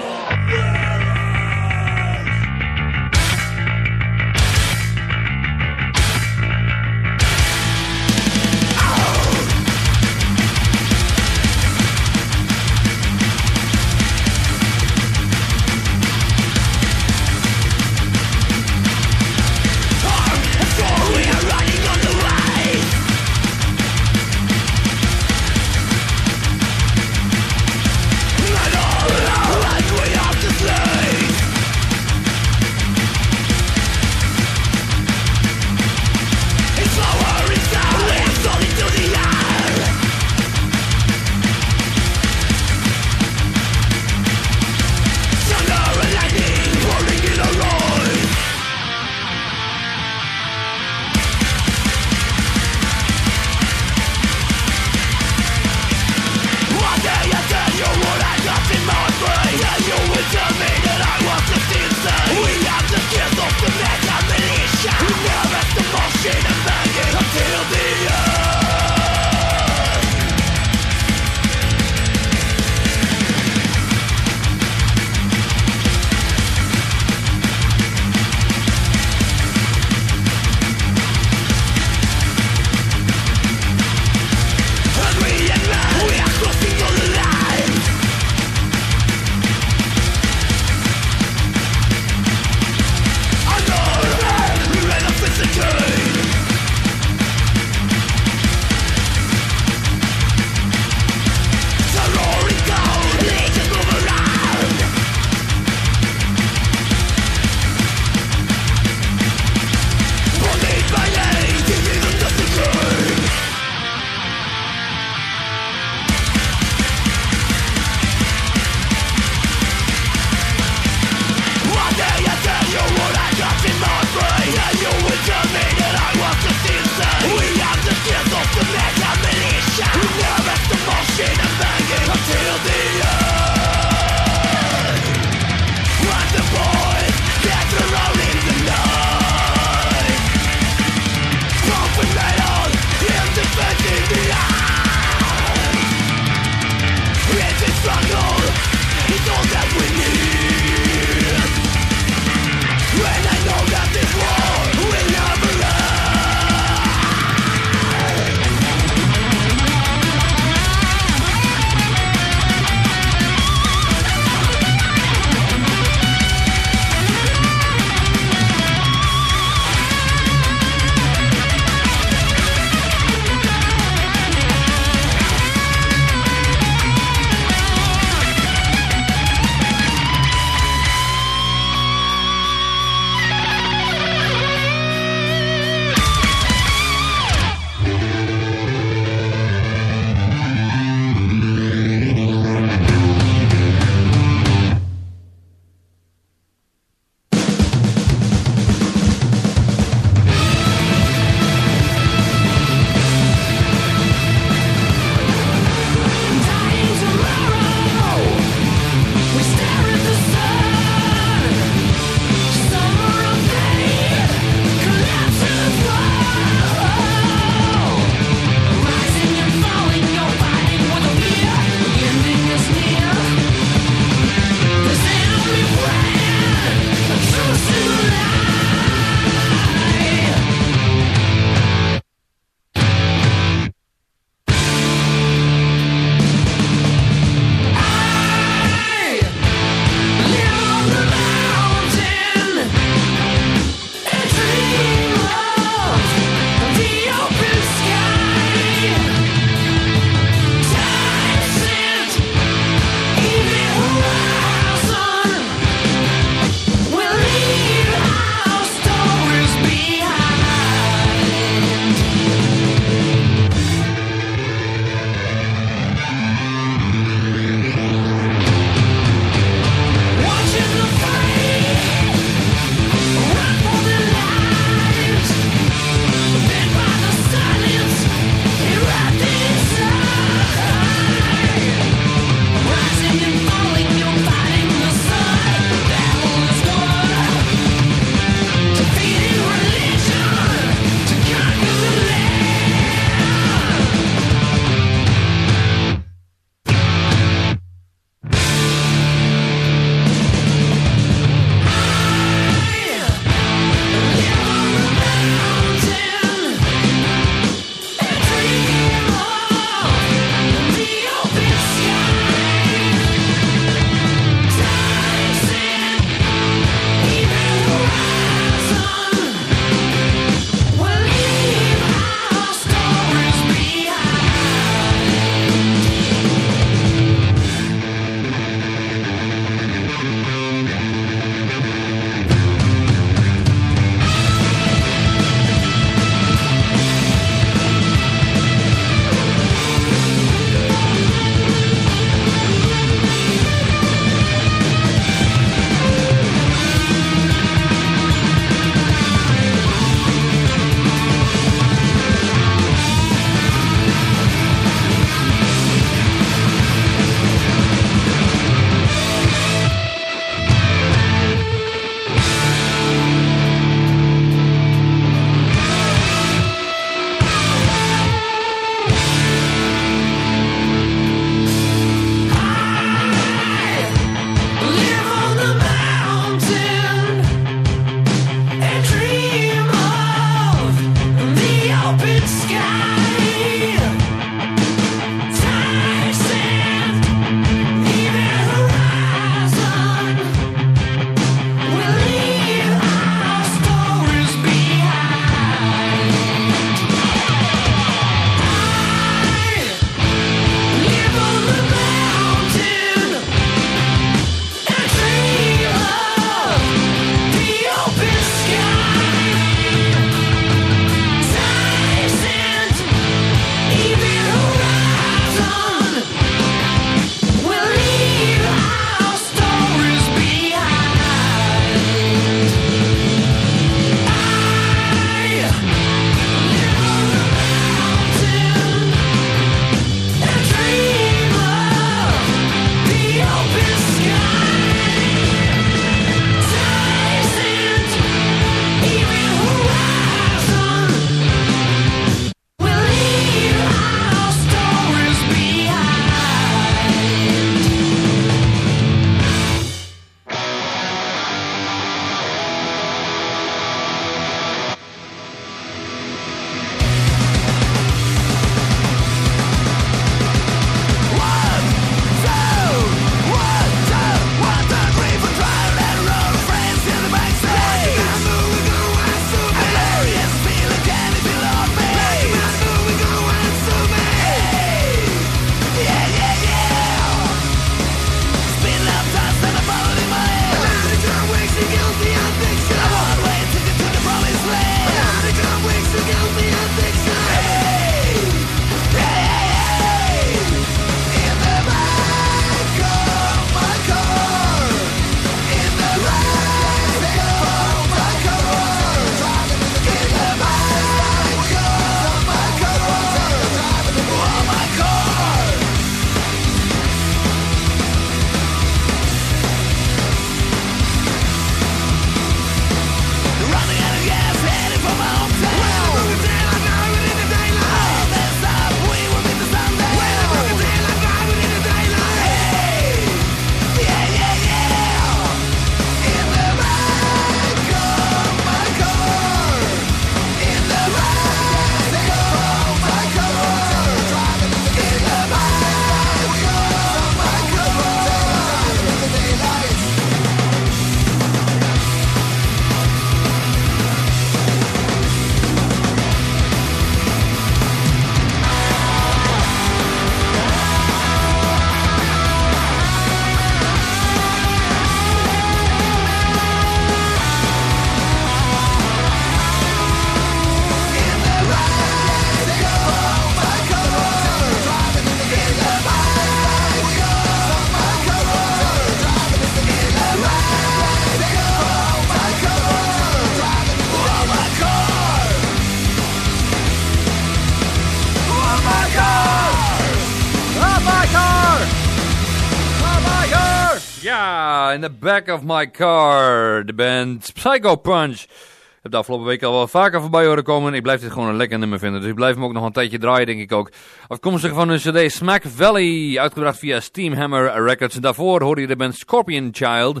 Back of my car. De band Psycho Punch. Ik heb de afgelopen week al wel vaker voorbij horen komen. Ik blijf dit gewoon een lekker nummer vinden. Dus ik blijf hem ook nog een tijdje draaien, denk ik ook. Afkomstig van hun cd Smack Valley. Uitgebracht via Steamhammer Records. En daarvoor hoorde je de band Scorpion Child.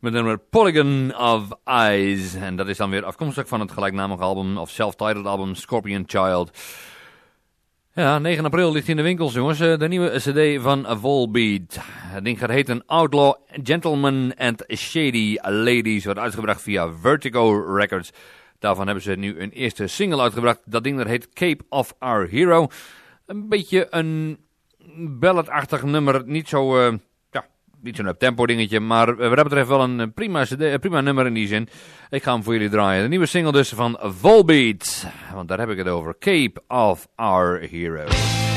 Met nummer Polygon of Eyes. En dat is dan weer afkomstig van het gelijknamige album. Of self-titled album Scorpion Child. Ja, 9 april ligt in de winkels, jongens. Eh, De nieuwe CD van Volbeat. Het ding gaat heten Outlaw Gentlemen and Shady Ladies. Wordt uitgebracht via Vertigo Records. Daarvan hebben ze nu een eerste single uitgebracht. Dat ding dat heet Cape of Our Hero. Een beetje een balladachtig nummer. Niet zo, eh, niet zo'n tempo dingetje. Maar eh, wat dat betreft wel een eh, prima, eh, prima nummer in die zin. Ik ga hem voor jullie draaien. De nieuwe single dus van Volbeat. Want daar heb ik het over. Cape of Our Hero.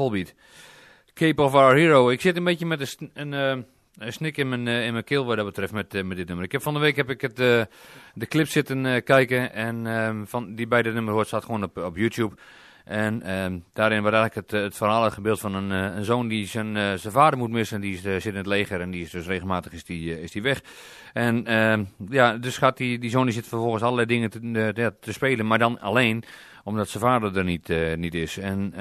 Tja, volbeat. Cape of Our Hero. Ik zit een beetje met een, een, eh, een snik in mijn, eh, in mijn keel wat dat betreft met, eh, met dit nummer. Ik heb van de week heb ik het, de clip zitten kijken en ehm, van, die bij dit nummer hoort staat gewoon op, op YouTube. En ehm, daarin wordt eigenlijk het, het verhaal uitgebeeld van een, een zoon die zijn, zijn vader moet missen. Die zit in het leger en die is dus regelmatig is die, is die weg. En ehm, ja, dus gaat die, die zoon die zit vervolgens allerlei dingen te, te spelen, maar dan alleen omdat zijn vader er niet, niet is. En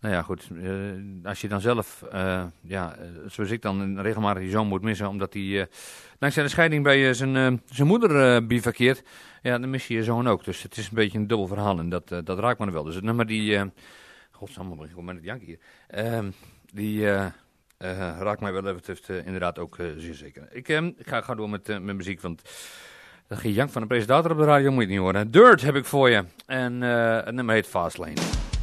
nou ja, goed, eh, als je dan zelf, eh, ja, eh, zoals ik dan regelmatig die zoon moet missen, omdat hij eh, dankzij de scheiding bij zijn, zijn moeder bivakkeert, ja, dan mis je je zoon ook. Dus het is een beetje een dubbel verhaal en dat, dat raakt me wel. Dus het nummer die, godsamme, ik kom met het jank hier, Ehm, die raakt mij wel even eh, inderdaad ook zeer zeker. Ik, ehm, ik ga, ga door met, met muziek, want dat gejank van de presentator op de radio moet je niet horen. Dirt heb ik voor je en het nummer heet Fastlane.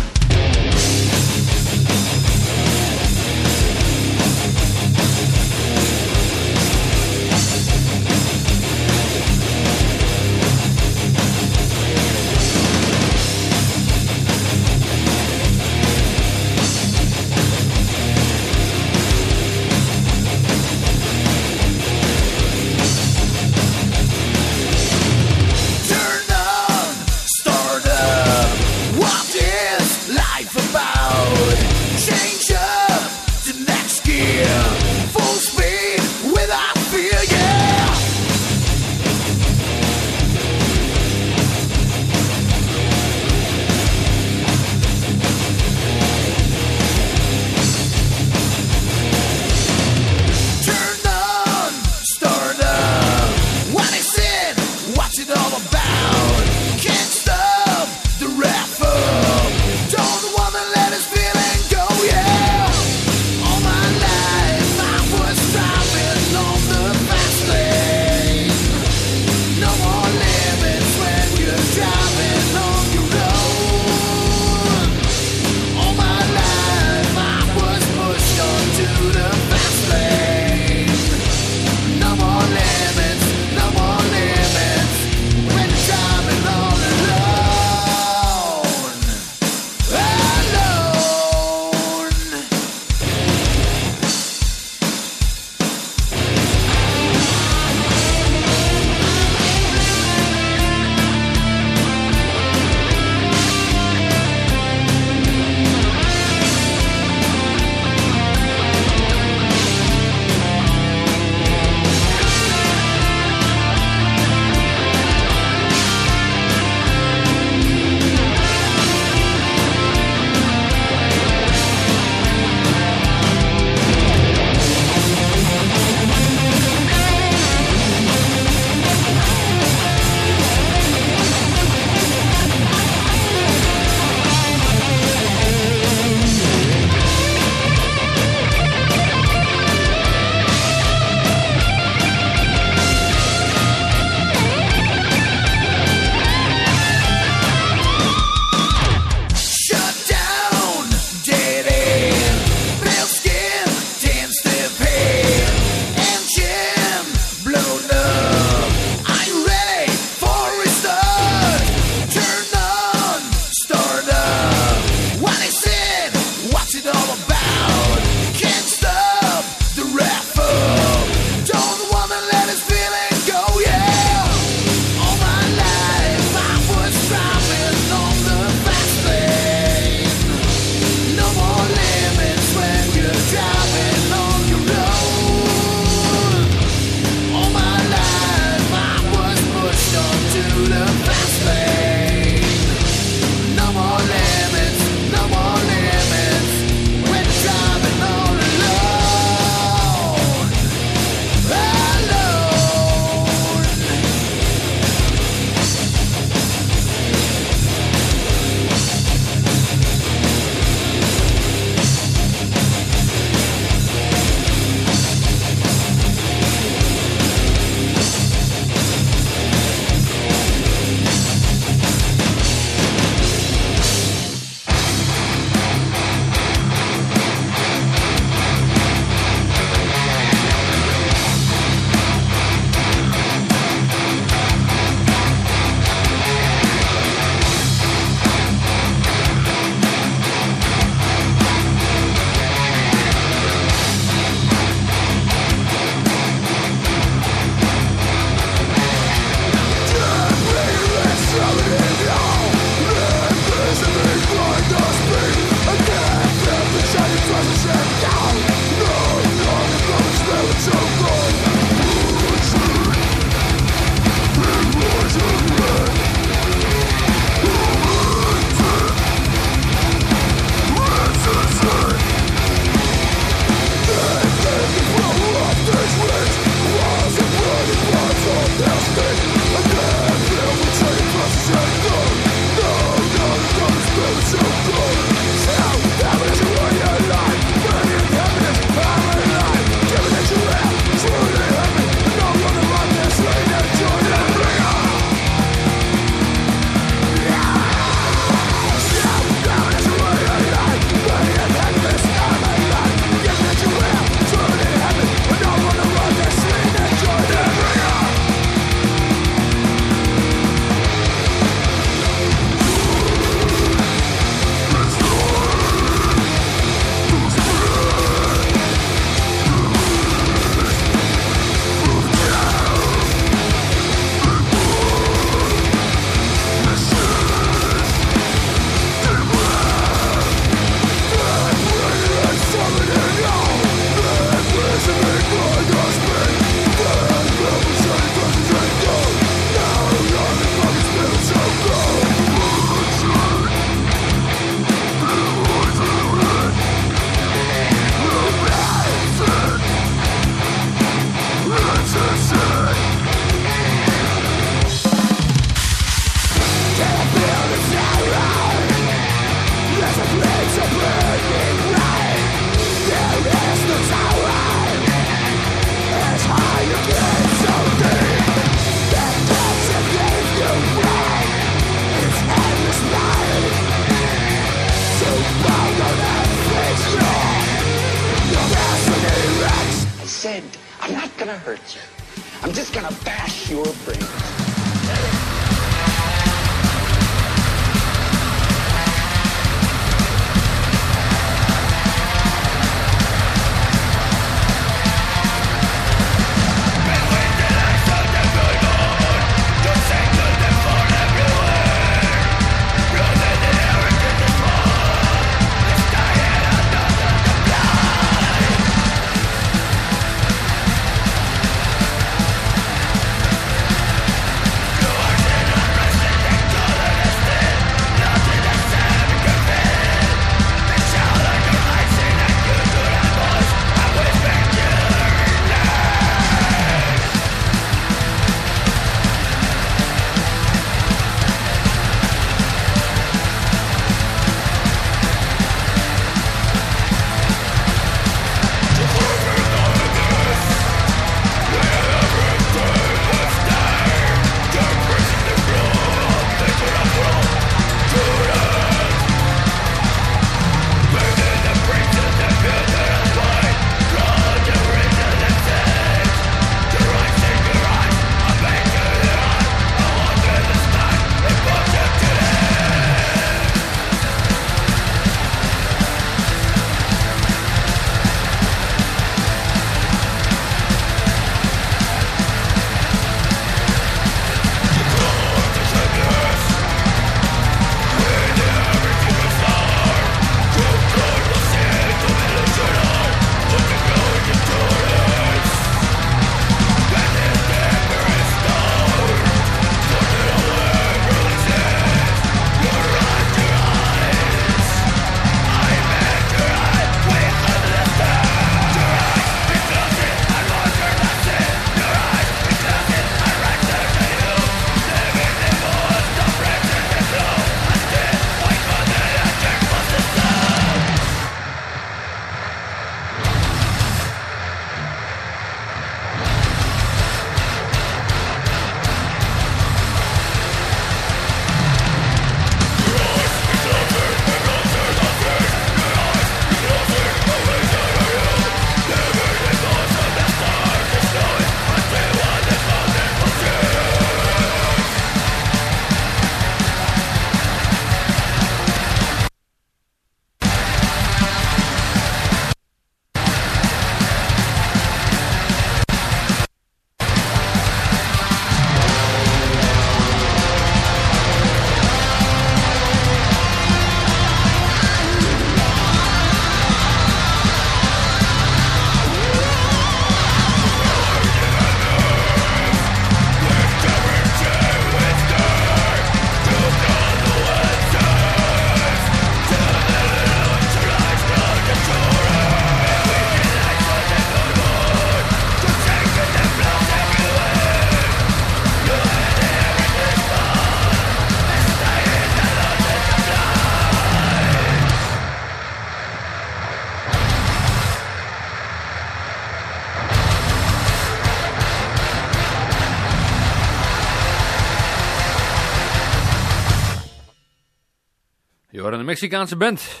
Mexicaanse band.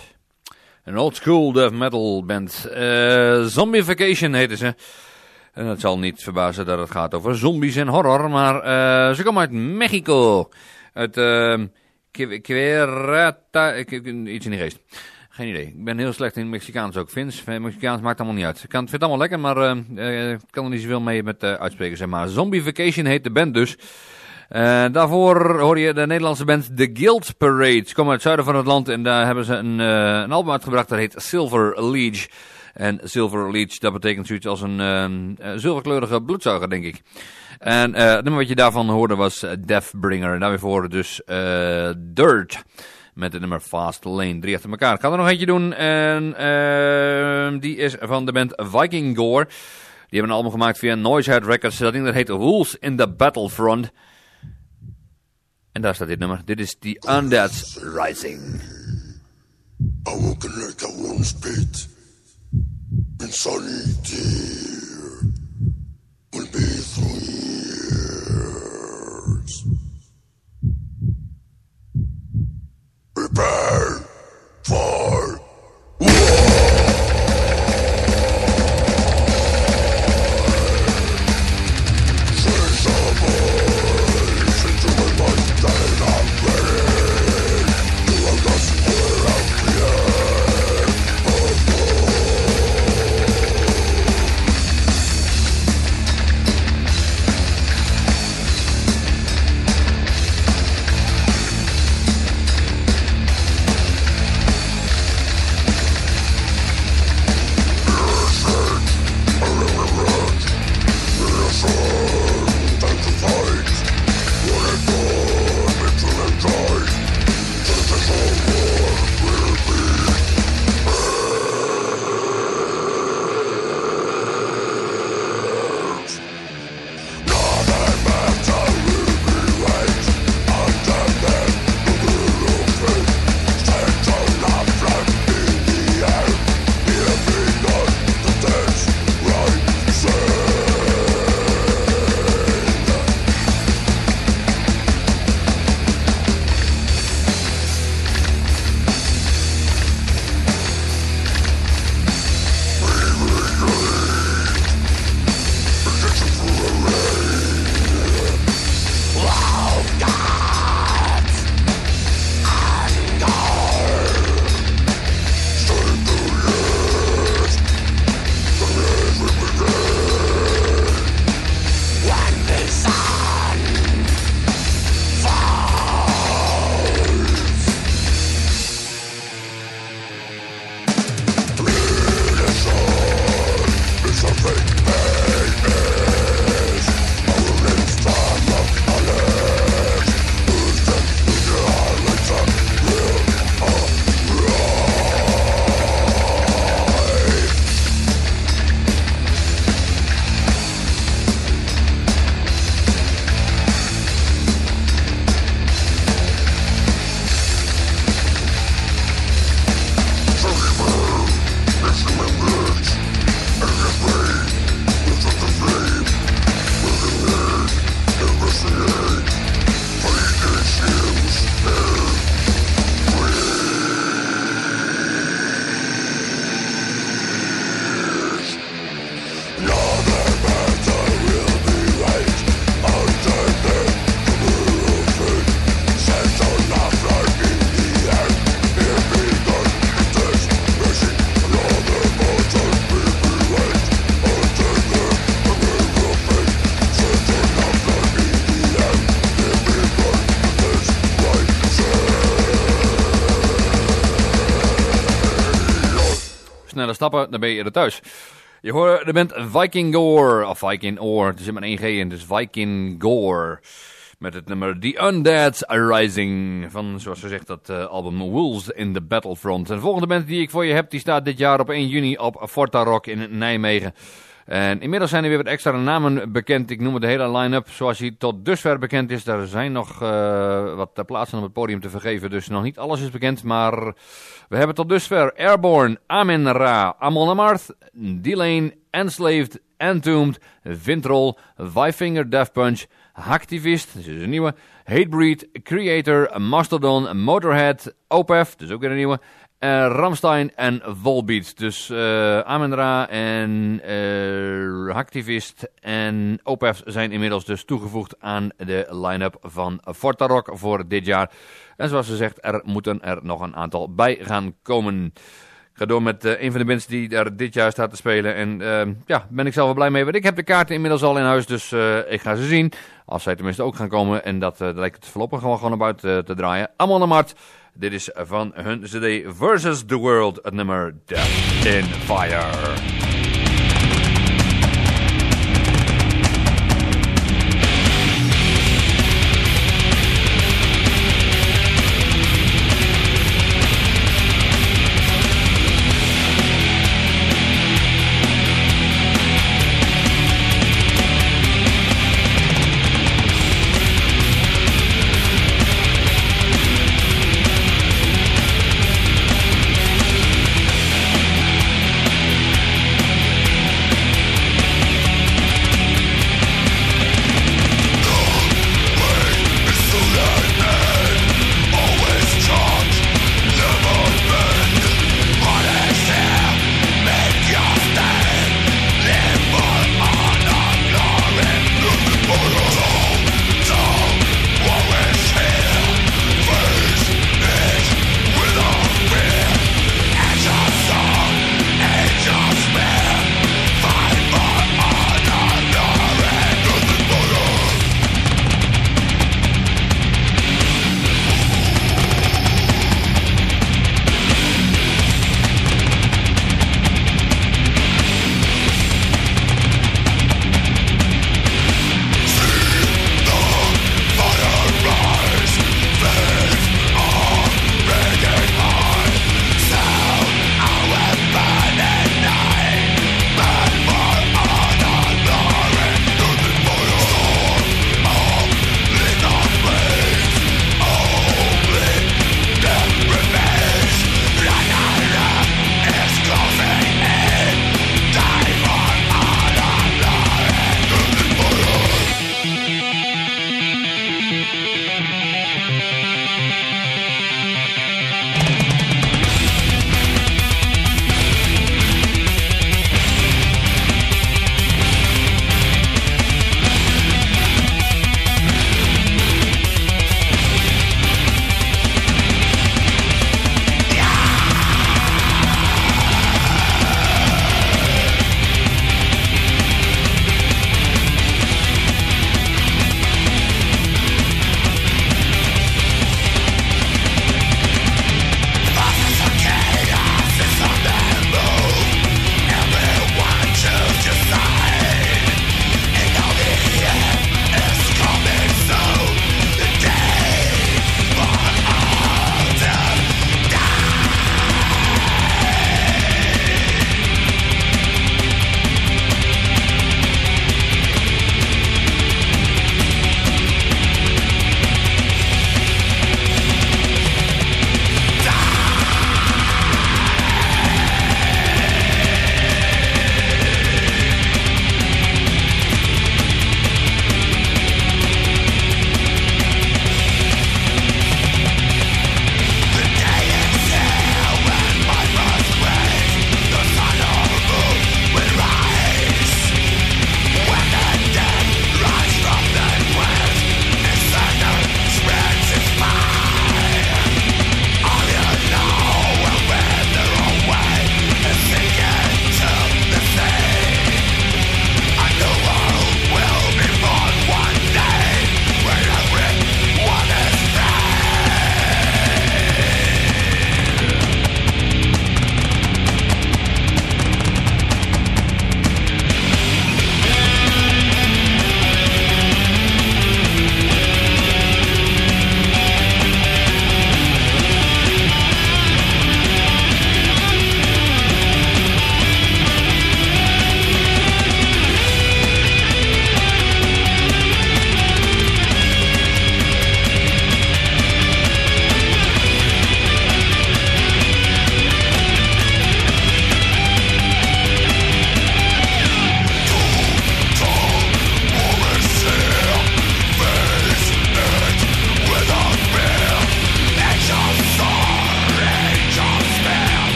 Een old school death metal band. Eh Zombification heten ze. En het zal niet verbazen dat het gaat over zombies en horror. Maar eh, ze komen uit Mexico. Uit uh, iets in de geest. Geen idee. Ik ben heel slecht in Mexicaans ook. Fins, Mexicaans maakt allemaal niet uit. Ik kan, vind het allemaal lekker, maar eh, eh, ik kan er niet zoveel mee met uh, uitspreken. Zeg maar. Zombification heet de band dus. Uh, daarvoor hoor je de Nederlandse band The Guild Parade. Ze komen uit het zuiden van het land en daar hebben ze een, uh, een album uitgebracht dat heet Silver Leech. En Silver Leech, dat betekent zoiets als een uh, zilverkleurige bloedzuiger, denk ik. En het nummer wat je daarvan hoorde was Deathbringer. En daarvoor dus Dirt. Met het nummer Fast Lane. Drie achter elkaar. Ik ga er nog eentje doen. En ehm, die is van de band Viking Gore. Die hebben een album gemaakt via Noisehead Records. Dat ding dat heet Rules in the Battlefront. En daar staat dit nummer. Dit is The Undead's Rising. Awoken like a warm spit in sunny dear will be through years. Prepare stappen, dan ben je er thuis. Je hoort de band Viking Gore, of Viking Oor, het zit maar één G in, dus Viking Gore. Met het nummer The Undead Rising van, zoals ze zegt, dat eh, album Wolves in the Battlefront. En de volgende band die ik voor je heb, die staat dit jaar op 1 juni op Forta Rock in Nijmegen. En inmiddels zijn er weer wat extra namen bekend. Ik noem het de hele line-up zoals hij tot dusver bekend is. Er zijn nog eh, wat plaatsen op het podium te vergeven, dus nog niet alles is bekend. Maar we hebben tot dusver Airborne, Amen Ra, Amon Amarth, D-Lane, Enslaved, Entombed, Vintrol, Five-Finger Death Punch, Hacktivist, dus is een nieuwe, Hatebreed, Creator, Mastodon, Motorhead, Opeth, dus ook weer een nieuwe, eh, Ramstein en Volbeat. Dus eh Amen Ra en eh Hacktivist en Opeth zijn inmiddels dus toegevoegd aan de line-up van Forta Rock voor dit jaar. En zoals ze zegt, er moeten er nog een aantal bij gaan komen. Ik ga door met een van de bands die daar dit jaar staat te spelen. En uh, ja, ben ik zelf wel blij mee. Want ik heb de kaarten inmiddels al in huis, dus uh, ik ga ze zien. Als zij tenminste ook gaan komen. En dat uh, lijkt het voorlopig gewoon, gewoon naar buiten te draaien. Naar Mart. Dit is van hun CD Versus the World, nummer Death in Fire.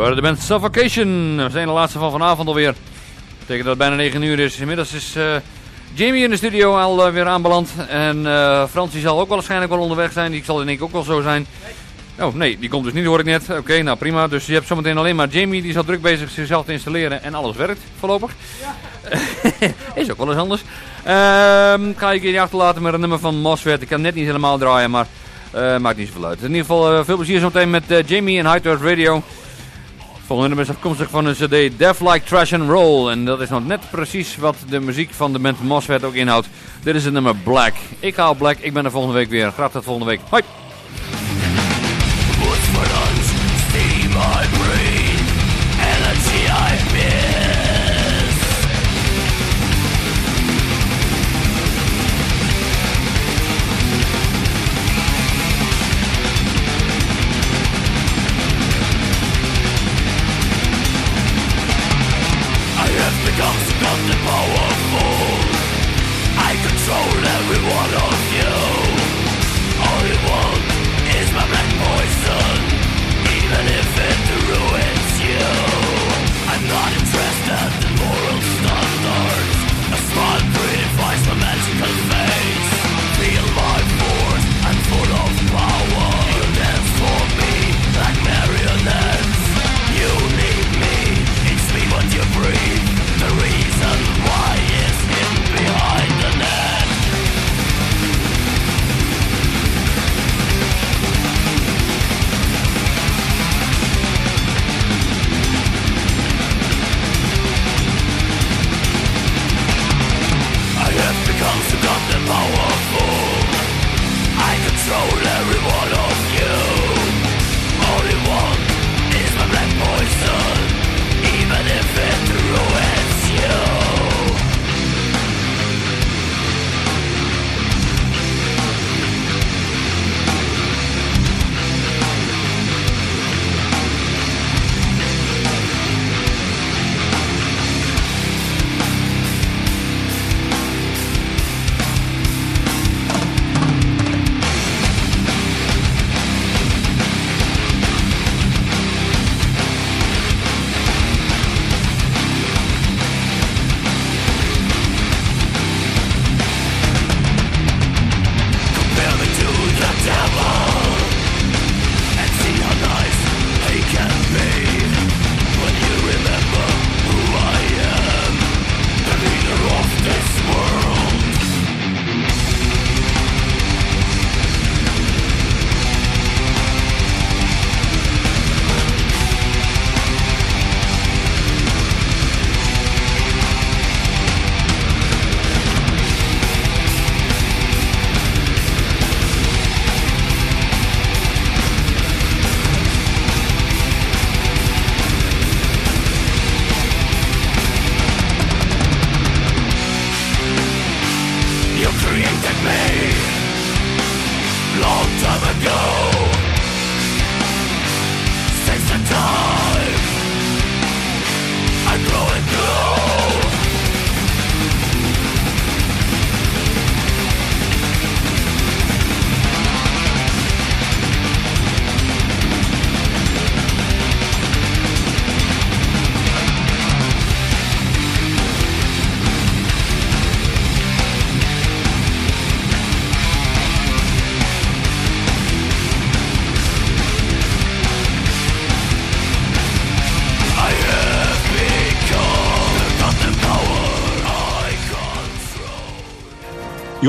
Hoorde de band Suffocation. We zijn de laatste van vanavond alweer. Dat betekent dat het bijna 9 uur is. Inmiddels is eh, Jamie in de studio al eh, weer aanbeland. En eh Frans die zal ook wel waarschijnlijk wel onderweg zijn. Die zal denk ik ook wel zo zijn. Oh nee, die komt dus niet, hoor ik net. Oké, nou prima. Dus je hebt zometeen alleen maar Jamie. Die is al druk bezig zichzelf te installeren. En alles werkt voorlopig. [laughs] is ook wel eens anders. Ehm ga ik je achterlaten met een nummer van Mosfet. Ik kan net niet helemaal draaien, maar eh, maakt niet zoveel uit. In ieder geval eh, veel plezier zometeen met eh, Jamie en High Radio. Volgende nummer is afkomstig van een cd Death Like Trash and Roll. En dat is nog net precies wat de muziek van de band Mosfet ook inhoudt. Dit is het nummer Black. Ik op Black. Ik ben er volgende week weer. Graag tot volgende week. Hoi!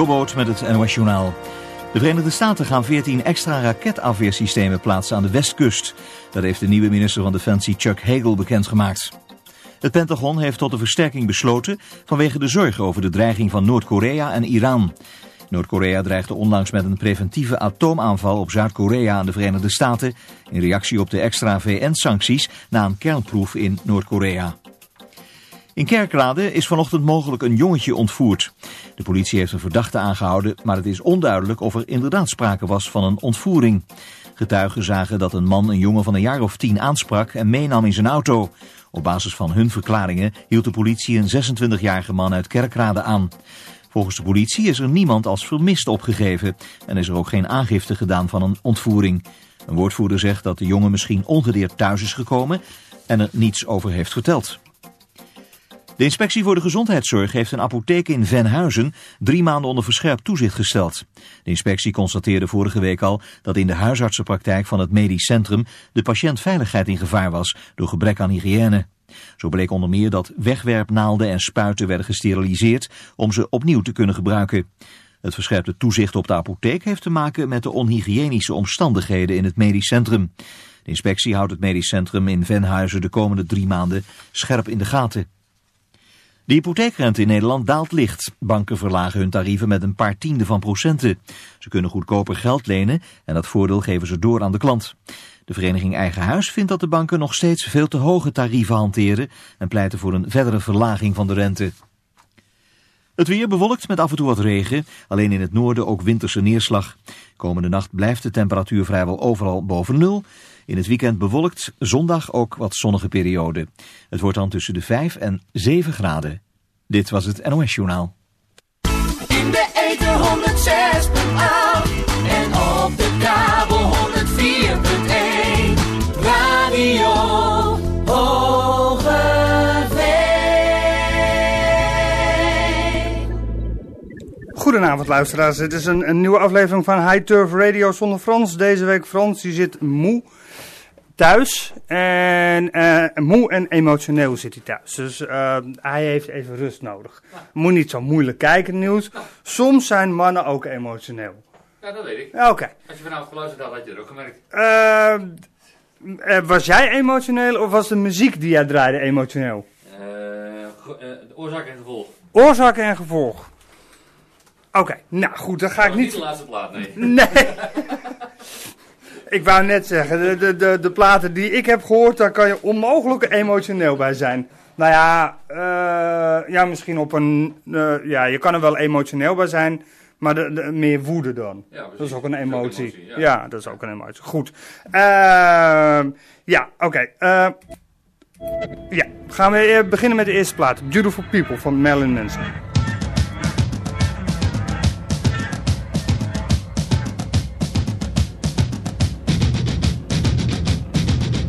Jobboot met het NOS Journaal. De Verenigde Staten gaan 14 extra raketafweersystemen plaatsen aan de westkust. Dat heeft de nieuwe minister van Defensie Chuck Hagel bekendgemaakt. Het Pentagon heeft tot de versterking besloten vanwege de zorgen over de dreiging van Noord-Korea en Iran. Noord-Korea dreigde onlangs met een preventieve atoomaanval op Zuid-Korea en de Verenigde Staten in reactie op de extra VN-sancties na een kernproef in Noord-Korea. In Kerkrade is vanochtend mogelijk een jongetje ontvoerd. De politie heeft een verdachte aangehouden, maar het is onduidelijk of er inderdaad sprake was van een ontvoering. Getuigen zagen dat een man een jongen van een jaar of tien aansprak en meenam in zijn auto. Op basis van hun verklaringen hield de politie een 26-jarige man uit Kerkrade aan. Volgens de politie is er niemand als vermist opgegeven en is er ook geen aangifte gedaan van een ontvoering. Een woordvoerder zegt dat de jongen misschien ongedeerd thuis is gekomen en er niets over heeft verteld. De inspectie voor de gezondheidszorg heeft een apotheek in Venhuizen drie maanden onder verscherpt toezicht gesteld. De inspectie constateerde vorige week al dat in de huisartsenpraktijk van het medisch centrum de patiëntveiligheid in gevaar was door gebrek aan hygiëne. Zo bleek onder meer dat wegwerpnaalden en spuiten werden gesteriliseerd om ze opnieuw te kunnen gebruiken. Het verscherpte toezicht op de apotheek heeft te maken met de onhygiënische omstandigheden in het medisch centrum. De inspectie houdt het medisch centrum in Venhuizen de komende drie maanden scherp in de gaten. De hypotheekrente in Nederland daalt licht. Banken verlagen hun tarieven met een paar tienden van procenten. Ze kunnen goedkoper geld lenen en dat voordeel geven ze door aan de klant. De vereniging Eigen Huis vindt dat de banken nog steeds veel te hoge tarieven hanteren en pleiten voor een verdere verlaging van de rente. Het weer bewolkt met af en toe wat regen, alleen in het noorden ook winterse neerslag. Komende nacht blijft de temperatuur vrijwel overal boven nul. In het weekend bewolkt, zondag ook wat zonnige periode. Het wordt dan tussen de 5 en 7 graden. Dit was het NOS Journaal. In de eten 106.8 en op de kabel 104.1 Radio Hogeveen. Goedenavond luisteraars, dit is een, een nieuwe aflevering van High Turf Radio zonder Frans. Deze week Frans, die zit moe thuis en eh, moe en emotioneel zit hij thuis. Dus eh, hij heeft even rust nodig. Moet niet zo moeilijk kijken nieuws. Soms zijn mannen ook emotioneel. Ja, dat weet ik. Oké. Als je vanavond geluisterd had, had je dat ook gemerkt. Eh, was jij emotioneel of was de muziek die jij draaide emotioneel? Oorzaak en gevolg. Oorzaak en gevolg. Oké, nou goed, dan ga ik was niet... de laatste plaat, nee. Nee. [laughs] ik wou net zeggen, de, de, de, de platen die ik heb gehoord, daar kan je onmogelijk emotioneel bij zijn. Nou ja, eh, ja misschien op een... eh, ja, je kan er wel emotioneel bij zijn, maar de, de- meer woede dan. Ja, dat is ook een ook emotie. emotie, ja. ja. dat is ook een emotie. Goed. Ehm, ja, oké. eh, ja, gaan we beginnen met de eerste plaat. Beautiful People van Marilyn Manson.